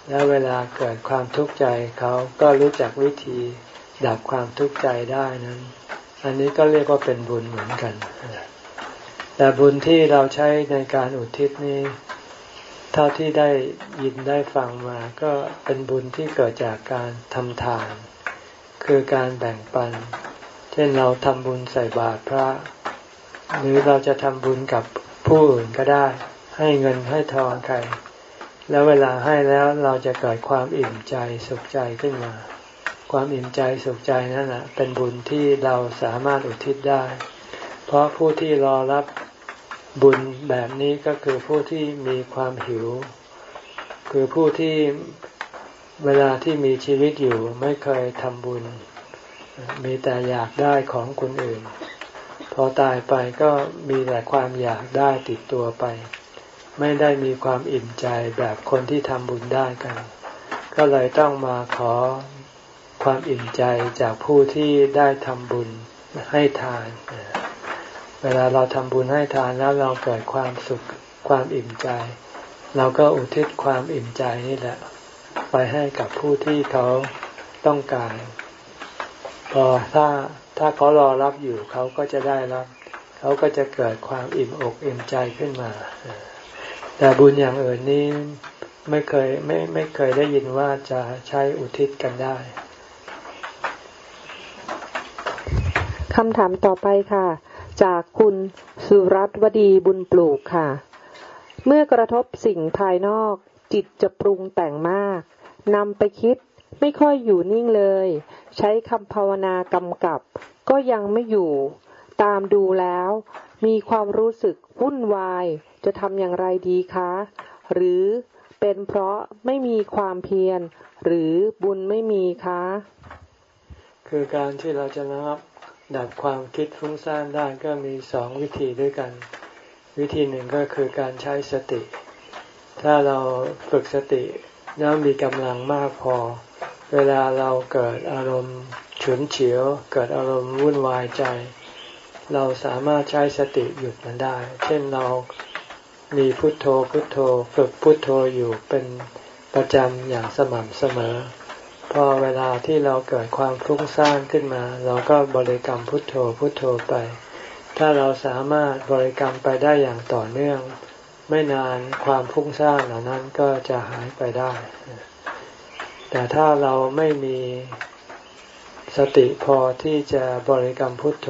แล้วเวลาเกิดความทุกข์ใจเขาก็รู้จักวิธีดับความทุกข์ใจได้นั้น อันนี้ก็เรียกว่าเป็นบุญเหมือนกัน แต่บุญที่เราใช้ในการอุทิศนี้ เท่าที่ได้ยินได้ฟังมาก็เป็นบุญที่เกิดจากการทำทาน คือการแบ่งปัน เช่นเราทำบุญใส่บาตรพระ หรือเราจะทำบุญกับผู้อื่นก็ได้ ให้เงินให้ทองใคร แล้วเวลาให้แล้วเราจะเกิดความอิ่มใจสุขใจขึ้นมา ความอิ่มใจสุขใจนั่นแหละเป็นบุญที่เราสามารถอุทิศได้ เพราะผู้ที่รอรับบุญแบบนี้ก็คือผู้ที่มีความหิว คือผู้ที่เวลาที่มีชีวิตอยู่ไม่เคยทำบุญ มีแต่อยากได้ของคนอื่น พอตายไปก็มีแต่ความอยากได้ติดตัวไป ไม่ได้มีความอิ่มใจแบบคนที่ทำบุญได้กัน ก็เลยต้องมาขอความอิ่มใจจากผู้ที่ได้ทำบุญให้ทานเเวลาเราทำบุญให้ทานแล้วเราเกิดความสุขความอิ่มใจ เราก็อุทิศความอิ่มใจนี่แหละ ไปให้กับผู้ที่เขาต้องการพอถ้าถ้าเขารอรับอยู่เขาก็จะได้รับ เขาก็จะเกิดความอิ่มอกอิ่มใจขึ้นมา แต่บุญอย่างอื่นนี้ไม่เคยไม่ไม่เคยได้ยินว่าจะใช้อุทิศกันได้คำถามต่อไปค่ะ จากคุณสุรัตวดีบุญปลูกค่ะ เมื่อกระทบสิ่งภายนอก จิตจะปรุงแต่งมากนำไปคิดไม่ค่อยอยู่นิ่งเลย ใช้คำภาวนากำกับ ก็ยังไม่อยู่ ตามดูแล้ว มีความรู้สึกวุ่นวาย จะทำอย่างไรดีคะ หรือเป็นเพราะไม่มีความเพียร หรือบุญไม่มีคะ คือการที่เราจะระงับ ดับความคิดฟุ้งซ่านได้ก็มีสองวิธีด้วยกัน วิธีหนึ่งก็คือการใช้สติ ถ้าเราฝึกสติแล้วมีกำลังมากพอ เวลาเราเกิดอารมณ์ฉุนเฉียว เกิดอารมณ์วุ่นวายใจ เราสามารถใช้สติหยุดมันได้ เช่นเรามีพุทโธพุทโธ ฝึกพุทโธอยู่เป็นประจำอย่างสม่ำเสมอ พอเวลาที่เราเกิดความฟุ้งซ่านขึ้นมา เราก็บริกรรมพุทโธพุทโธไป ถ้าเราสามารถบริกรรมไปได้อย่างต่อเนื่อง ไม่นานความฟุ้งซ่านเหล่านั้นก็จะหายไปได้ แต่ถ้าเราไม่มีสติพอที่จะบริกรรมพุทโธ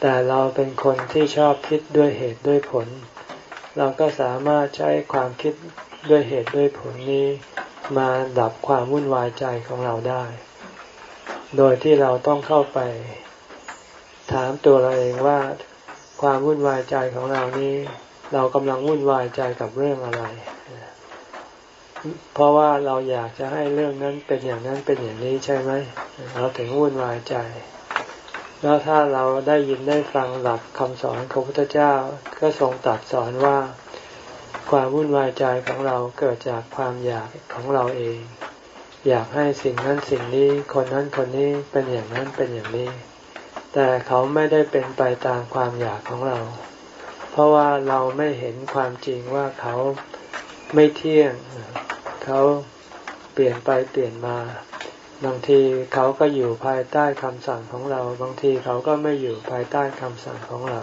แต่เราเป็นคนที่ชอบคิดด้วยเหตุด้วยผล เราก็สามารถใช้ความคิดด้วยเหตุด้วยผลนี้ มาดับความวุ่นวายใจของเราได้ โดยที่เราต้องเข้าไป ถามตัวเราเองว่า ความวุ่นวายใจของเรานี้ เรากำลังวุ่นวายใจกับเรื่องอะไร เพราะว่าเราอยากจะให้เรื่องนั้นเป็นอย่างนั้นเป็นอย่างนี้ใช่ไหม เราถึงวุ่นวายใจ แล้วถ้าเราได้ยินได้ฟังหลักคำสอนของพระพุทธเจ้าก็ทรงตรัสสอนว่า ความวุ่นวายใจของเราเกิดจากความอยากของเราเอง อยากให้สิ่งนั้นสิ่งนี้คนนั้นคนนี้เป็นอย่างนั้นเป็นอย่างนี้ แต่เขาไม่ได้เป็นไปตามความอยากของเรา เพราะว่าเราไม่เห็นความจริงว่าเขาไม่เที่ยง เขาเปลี่ยนไปเปลี่ยนมา บางทีเขาก็อยู่ภายใต้คำสั่งของเรา บางทีเขาก็ไม่อยู่ภายใต้คำสั่งของเรา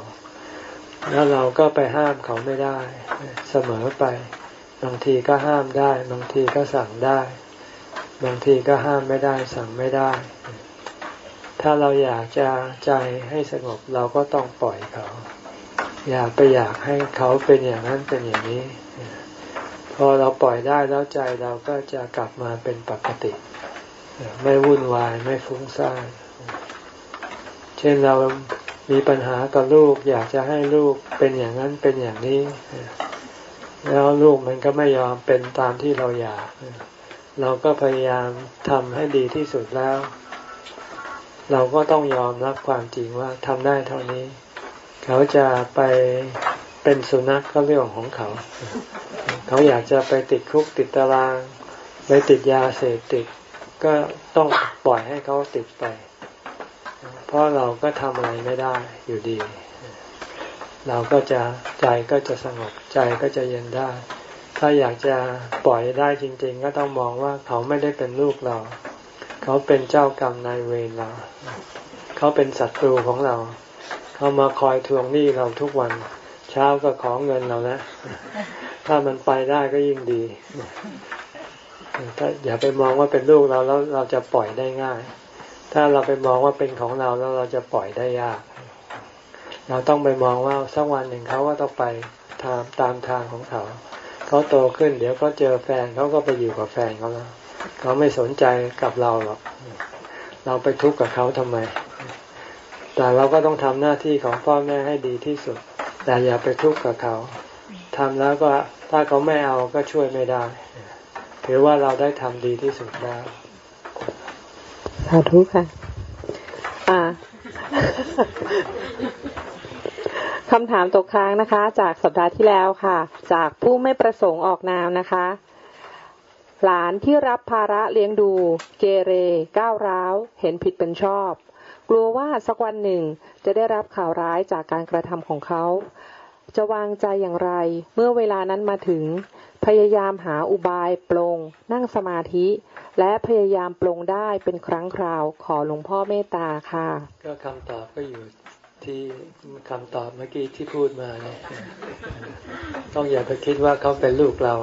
แล้วเราก็ไปห้ามเขาไม่ได้ เสมอไป บางทีก็ห้ามได้ บางทีก็สั่งได้ บางทีก็ห้ามไม่ได้ สั่งไม่ได้ ถ้าเราอยากจะใจให้สงบเราก็ต้องปล่อยเขา อย่าไปอยากให้เขาเป็นอย่างนั้นเป็นอย่างนี้ พอเราปล่อยได้แล้วใจเราก็จะกลับมาเป็นปกติ ไม่วุ่นวายไม่ฟุ้งซ่านเช่นเรา มีปัญหากับลูก อยากจะให้ลูกเป็นอย่างนั้นเป็นอย่างนี้ แล้วลูกมันก็ไม่ยอมเป็นตามที่เราอยาก เราก็พยายามทำให้ดีที่สุดแล้ว เราก็ต้องยอมรับความจริงว่าทำได้เท่านี้ เขาจะไปเป็นสุนัขก็เรื่องของเขา เขาอยากจะไปติดคุกติดตาราง ไปติดยาเสพติด ก็ต้องปล่อยให้เขาติดไป เพราะเราก็ทำอะไรไม่ได้อยู่ดี เราก็จะใจก็จะสงบใจก็จะเย็นได้ ถ้าอยากจะปล่อยได้จริง ๆ ก็ต้องมองว่าเขาไม่ได้เป็นลูกเรา เขาเป็นเจ้ากรรมนายเวรเรา เขาเป็นศัตรูของเรา เขามาคอยทวงหนี้เราทุกวัน เช้าก็ขอเงินเรานะถ้ามันไปได้ก็ยิ่งดีถ้าอย่าไปมองว่าเป็นลูกเราแล้วเราจะปล่อยได้ง่าย ถ้าเราไปมองว่าเป็นของเราแล้วเราจะปล่อยได้ยาก เราต้องไปมองว่าสักวันหนึ่งเขาว่าต้องไปตามตามทางของเขา เขาโตขึ้น เดี๋ยวก็เจอแฟนเขาก็ไปอยู่กับแฟนเขาแล้วเขาไม่สนใจกับเราหรอก เราไปทุกข์กับเขาทำไม แต่เราก็ต้องทำหน้าที่ของพ่อแม่ให้ดีที่สุด แต่อย่าไปทุกข์กับเขาทำแล้วก็ถ้าเขาไม่เอาก็ช่วยไม่ได้ ถือว่าเราได้ทำดีที่สุดแล้ว สาธุค่ะ อ่าคำถามตกค้างนะคะ จากสัปดาห์ที่แล้วค่ะ จากผู้ไม่ประสงค์ออกนามนะคะ หลานที่รับภาระเลี้ยงดู เกเร ก้าวร้าว เห็นผิดเป็นชอบ กลัวว่าสักวันหนึ่งจะได้รับข่าวร้ายจากการกระทำของเขา จะวางใจอย่างไร เมื่อเวลานั้นมาถึง พยายามหาอุบายปลง นั่งสมาธิ และพยายามปลงได้เป็นครั้งคราวขอหลวงพ่อเมตตาค่ะ ก็คำตอบก็อยู่ที่คำตอบเมื่อกี้ที่พูดมาเนี่ยต้องอย่าไปคิดว่าเขาเป็นลูกเรา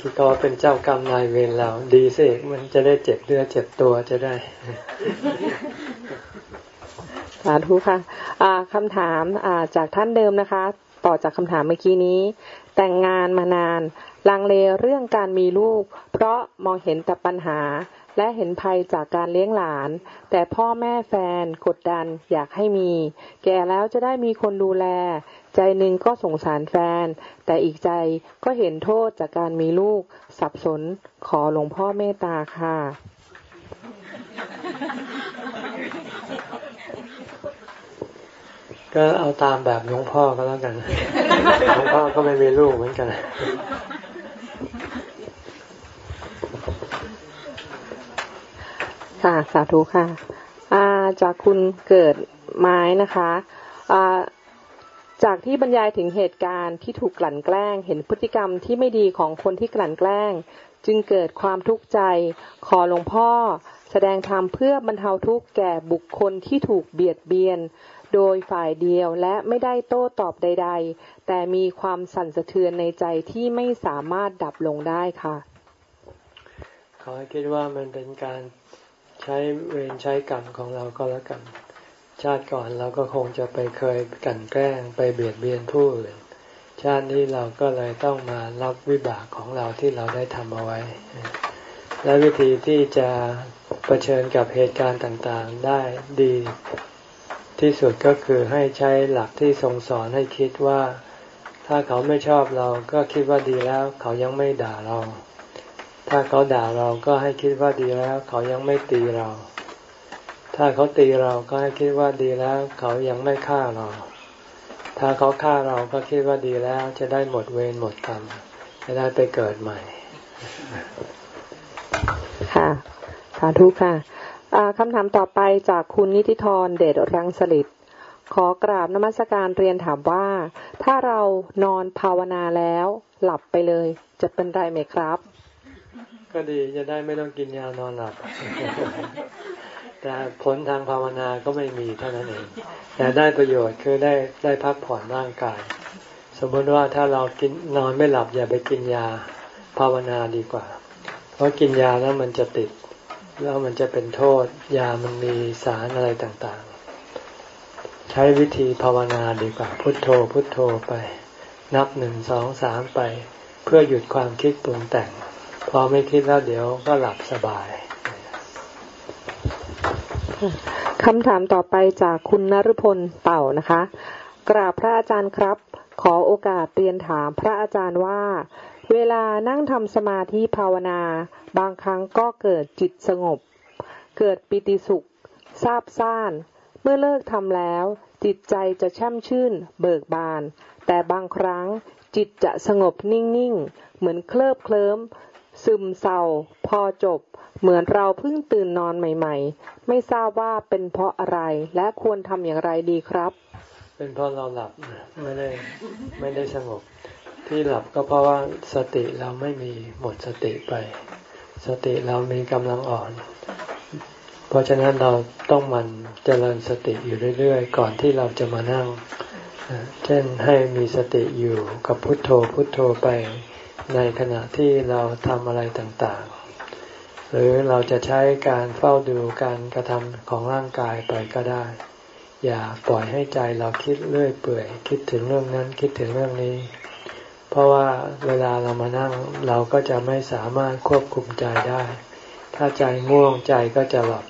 คิดเขาเป็นเจ้ากรรมนายเวรเรา ดีสิมันจะได้เจ็บเลือดเจ็บตัวจะได้ สาธุค่ะคำถามจากท่านเดิมนะคะ ต่อจากคำถามเมื่อกี้นี้ แต่งงานมานาน ลังเลเรื่องการมีลูก เพราะมองเห็นแต่ปัญหา และเห็นภัยจากการเลี้ยงหลาน แต่พ่อแม่แฟนกดดันอยากให้มี แก่แล้วจะได้มีคนดูแล ใจหนึ่งก็สงสารแฟน แต่อีกใจก็เห็นโทษจากการมีลูก สับสนขอหลวงพ่อเมตตาค่ะ ก็เอาตามแบบหลวงพ่อก็แล้วกันหลวงพ่อก็ไม่มีลูกเหมือนกันค่ะสาธุค่ะอ่าจากคุณเกิดไม้นะคะอ่าจากที่บรรยายถึงเหตุการณ์ที่ถูกกลั่นแกล้ง เห็นพฤติกรรมที่ไม่ดีของคนที่กลั่นแกล้ง จึงเกิดความทุกข์ใจ ขอหลวงพ่อ แสดงธรรมเพื่อบรรเทาทุกข์แก่บุคคลที่ถูกเบียดเบียน โดยฝ่ายเดียวและไม่ได้โต้ตอบใด ๆ แต่มีความสั่นสะเทือนในใจที่ไม่สามารถดับลงได้ค่ะ ขอให้คิดว่ามันเป็นการใช้เวรใช้กรรมของเราก็แล้วกัน ชาติก่อนเราก็คงจะไปเคยกันแกล้งไปเบียดเบียนผู้อื่นชาตินี้เราก็เลยต้องมารับวิบากของเราที่เราได้ทำเอาไว้ และวิธีที่จะะเผชิญกับเหตุการณ์ต่างๆ ได้ดี ที่สุดก็คือให้ใช้หลักที่ทรงสอนให้คิดว่า ถ้าเขาไม่ชอบเราก็คิดว่าดีแล้ว เขายังไม่ด่าเรา ถ้าเขาด่าเราก็ให้คิดว่าดีแล้ว เขายังไม่ตีเรา ถ้าเขาตีเราก็ให้คิดว่าดีแล้ว เขายังไม่ฆ่าเรา ถ้าเขาฆ่าเราก็คิดว่าดีแล้ว จะได้หมดเวรหมดกรรมจะได้ไปเกิดใหม่ ค่ะ สาธุค่ะ คำถามต่อไปจากคุณนิติธรเดชรังสลิดขอกราบนมัสการเรียนถามว่า ถ้าเรานอนภาวนาแล้ว หลับไปเลย จะเป็นไรไหมครับ ก็ดีจะได้ไม่ต้องกินยานอนหลับ แต่ผลทางภาวนาก็ไม่มีเท่านั้นเองแต่ได้ประโยชน์คือได้ได้พักผ่อนร่างกาย สมมติว่าถ้าเรากินนอนไม่หลับอย่าไปกินยาภาวนาดีกว่า เพราะกินยาแล้วมันจะติด แล้วมันจะเป็นโทษ ยามันมีสารอะไรต่างๆ ใช้วิธีภาวนาดีกว่า พุทโธ พุทโธไป นับหนึ่งสองสามไป เพื่อหยุดความคิดปรุงแต่ง พอไม่คิดแล้วเดี๋ยวก็หลับสบายคำถามต่อไปจากคุณนรุพลเต่านะคะ กราบพระอาจารย์ครับ ขอโอกาสเรียนถามพระอาจารย์ว่า เวลานั่งทำสมาธิภาวนา บางครั้งก็เกิดจิตสงบ เกิดปิติสุขซาบซ่าน เมื่อเลิกทำแล้ว จิตใจจะแช่มชื่น เบิกบาน แต่บางครั้งจิตจะสงบนิ่งๆ เหมือนเคลิบเคลิ้ม ซึมเศร้า พอจบ เหมือนเราเพิ่งตื่นนอนใหม่ ๆ ไม่ทราบว่าเป็นเพราะอะไรและควรทำอย่างไรดีครับ เป็นเพราะเราหลับไม่ได้ไม่ได้สงบ ที่หลับก็เพราะว่าสติเราไม่มีหมดสติไป สติเรามีกำลังอ่อน เพราะฉะนั้นเราต้องมันเจริญสติอยู่เรื่อยๆ ก่อนที่เราจะมานั่ง เช่นให้มีสติอยู่กับพุทโธพุทโธไปในขณะที่เราทำอะไรต่างๆ หรือเราจะใช้การเฝ้าดูการกระทำของร่างกายไปก็ได้ อย่าปล่อยให้ใจเราคิดเรื่อยเปื่อย คิดถึงเรื่องนั้นคิดถึงเรื่องนี้ เพราะว่าเวลาเรามานั่งเราก็จะไม่สามารถควบคุมใจได้ ถ้าใจง่วงใจก็จะหลับ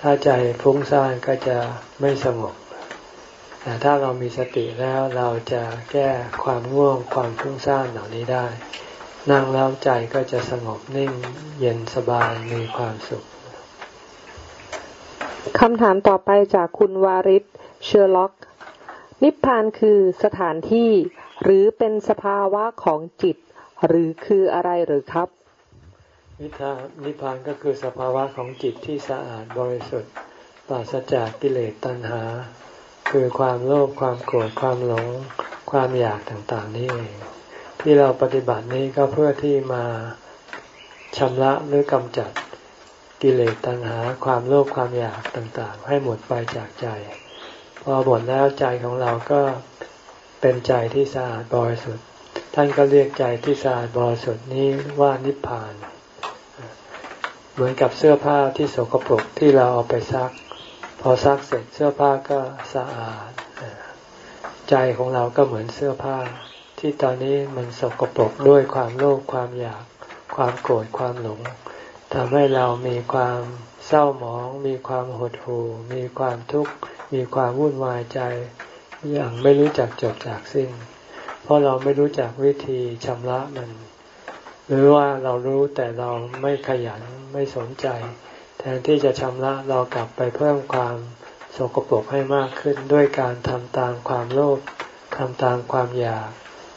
ถ้าใจฟุ้งซ่านก็จะไม่สงบ แต่ถ้าเรามีสติแล้วเราจะแก้ความง่วงความฟุ้งซ่านเหล่านี้ได้ นั่งแล้วใจก็จะสงบนิ่งเย็นสบายมีความสุขคำถามต่อไปจากคุณวาริศเชอร์ล็อก นิพพานคือสถานที่ หรือเป็นสภาวะของจิต หรือคืออะไรหรือครับ นิพานนิพพานก็คือสภาวะของจิตที่สะอาดบริสุทธิ์ปราศจากกิเลสตัณหา คือความโลภความโกรธความหลง ความอยากต่างๆนี่เองที่เราปฏิบัตินี้ก็เพื่อที่มาชำระหรือกำจัดกิเลสตัณหา ความโลภความอยากต่างๆ ให้หมดไปจากใจ พอหมดแล้วใจของเราก็ เป็นใจที่สะอาดบริสุทธิ์ ท่านก็เรียกใจที่สะอาดบริสุทธิ์นี้ว่านิพพาน เหมือนกับเสื้อผ้าที่สกปรกที่เราเอาไปซัก พอซักเสร็จเสื้อผ้าก็สะอาด ใจของเราก็เหมือนเสื้อผ้า ที่ตอนนี้มันสกปรกด้วยความโลภความอยาก ความโกรธความหลงทำให้เรามีความเศร้าหมอง มีความหดหู่มีความทุกข์ มีความวุ่นวายใจ อย่างไม่รู้จักจบจากสิ้น เพราะเราไม่รู้จักวิธีชำระมัน หรือว่าเรารู้แต่เราไม่ขยันไม่สนใจ แทนที่จะชำระเรากลับไปเพิ่มความสกปรกให้มากขึ้นด้วยการทำตามความโลภทำตามความอยาก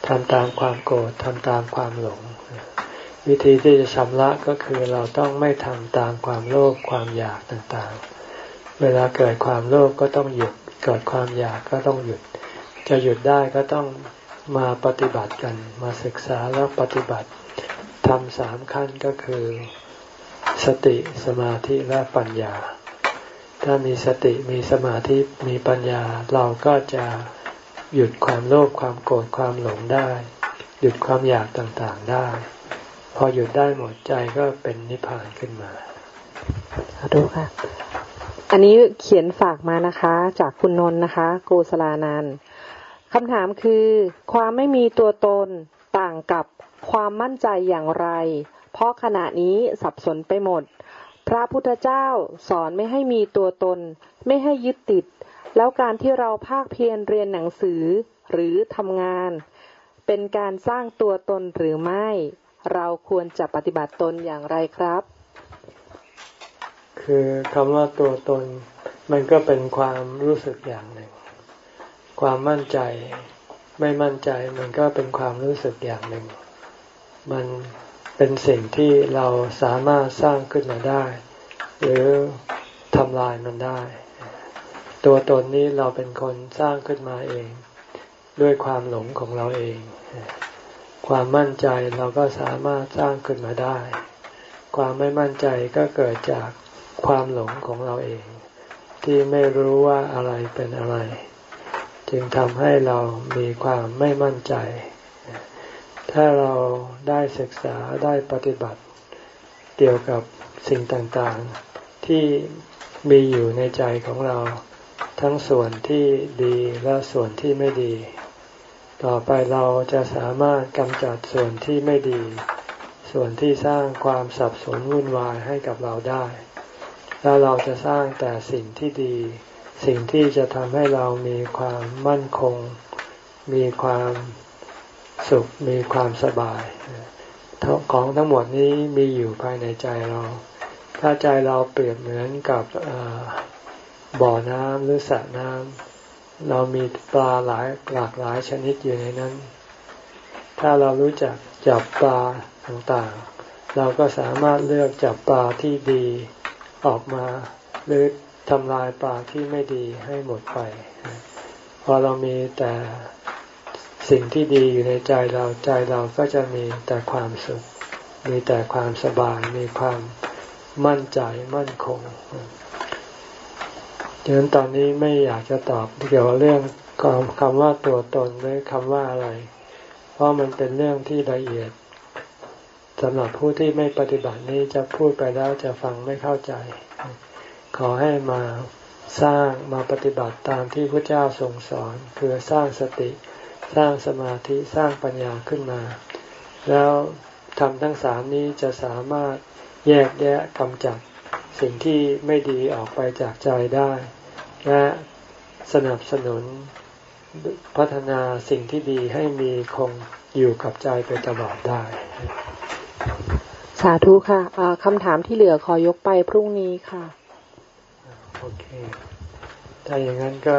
ทำตามความโกรธทำตามความหลง วิธีที่จะชำระก็คือเราต้องไม่ทำตามความโลภความอยากต่างๆ เวลาเกิดความโลภก็ต้องหยุด เกิดความอยากก็ต้องหยุด จะหยุดได้ก็ต้องมาปฏิบัติกันมาศึกษาแล้วปฏิบัติทำสามขั้นก็คือ สติสมาธิและปัญญา ถ้ามีสติมีสมาธิมีปัญญา เราก็จะหยุดความโลภความโกรธความหลงได้ หยุดความอยากต่างๆได้ พอหยุดได้หมดใจก็เป็นนิพพานขึ้นมาดูค่ะ อันนี้เขียนฝากมานะคะ จากคุณนนท์นะคะ โกสลานันคำถามคือ ความไม่มีตัวตนต่างกับความมั่นใจอย่างไร เพราะขณะนี้สับสนไปหมด พระพุทธเจ้าสอนไม่ให้มีตัวตน ไม่ให้ยึดติด แล้วการที่เราภาคเพียรเรียนหนังสือหรือทำงาน เป็นการสร้างตัวตนหรือไม่ เราควรจะปฏิบัติตนอย่างไรครับ คือคำว่าตัวตน มันก็เป็นความรู้สึกอย่างหนึ่ง ความมั่นใจ ไม่มั่นใจมันก็เป็นความรู้สึกอย่างหนึ่ง มันเป็นสิ่งที่เราสามารถสร้างขึ้นมาได้ หรือทำลายมันได้ ตัวตนนี้เราเป็นคนสร้างขึ้นมาเอง ด้วยความหลงของเราเอง ความมั่นใจเราก็สามารถสร้างขึ้นมาได้ ความไม่มั่นใจก็เกิดจาก ความหลงของเราเอง ที่ไม่รู้ว่าอะไรเป็นอะไร จึงทำให้เรามีความไม่มั่นใจ ถ้าเราได้ศึกษาได้ปฏิบัติ เกี่ยวกับสิ่งต่างๆ ที่มีอยู่ในใจของเรา ทั้งส่วนที่ดีและส่วนที่ไม่ดี ต่อไปเราจะสามารถกำจัดส่วนที่ไม่ดี ส่วนที่สร้างความสับสนวุ่นวายให้กับเราได้ แล้วเราจะสร้างแต่สิ่งที่ดี สิ่งที่จะทำให้เรามีความมั่นคง มีความสุข มีความสบาย ของทั้งหมดนี้มีอยู่ภายในใจเรา ถ้าใจเราเปรียบเหมือนกับบ่อน้ำหรือสระน้ำเรามีปลาหลายหลากหลายชนิดอยู่ในนั้น ถ้าเรารู้จักจับปลาต่างๆ เราก็สามารถเลือกจับปลาที่ดี ออกมา หรือทำลายปลาที่ไม่ดีให้หมดไป พอเรามีแต่สิ่งที่ดีอยู่ในใจเราใจเราก็จะมีแต่ความสุข มีแต่ความสบาย มีความมั่นใจมั่นคงดังนั้นตอนนี้ไม่อยากจะตอบเกี่ยวกับเรื่องคำว่าตัวตนหรือคำว่าอะไร เพราะมันเป็นเรื่องที่ละเอียด สำหรับผู้ที่ไม่ปฏิบัตินี้จะพูดไปแล้วจะฟังไม่เข้าใจ ขอให้มาสร้างมาปฏิบัติตามที่พระเจ้าทรงสอน คือสร้างสติสร้างสมาธิสร้างปัญญาขึ้นมา แล้วทำทั้งสามนี้จะสามารถแยกแยะกำจัดสิ่งที่ไม่ดีออกไปจากใจได้ และสนับสนุนพัฒนาสิ่งที่ดีให้มีคงอยู่กับใจไปตลอดได้ สาธุค่ะคำถามที่เหลือขอยกไปพรุ่งนี้ค่ะโอเค ถ้าอย่างนั้นก็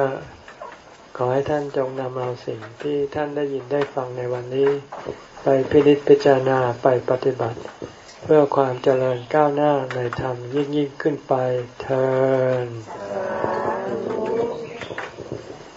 ขอให้ท่านจงนำเอาสิ่งที่ท่านได้ยินได้ฟังในวันนี้ ไปพินิจพิจารณาไปปฏิบัติ เพื่อความเจริญก้าวหน้าในธรรมยิ่งยิ่งขึ้นไปเทอ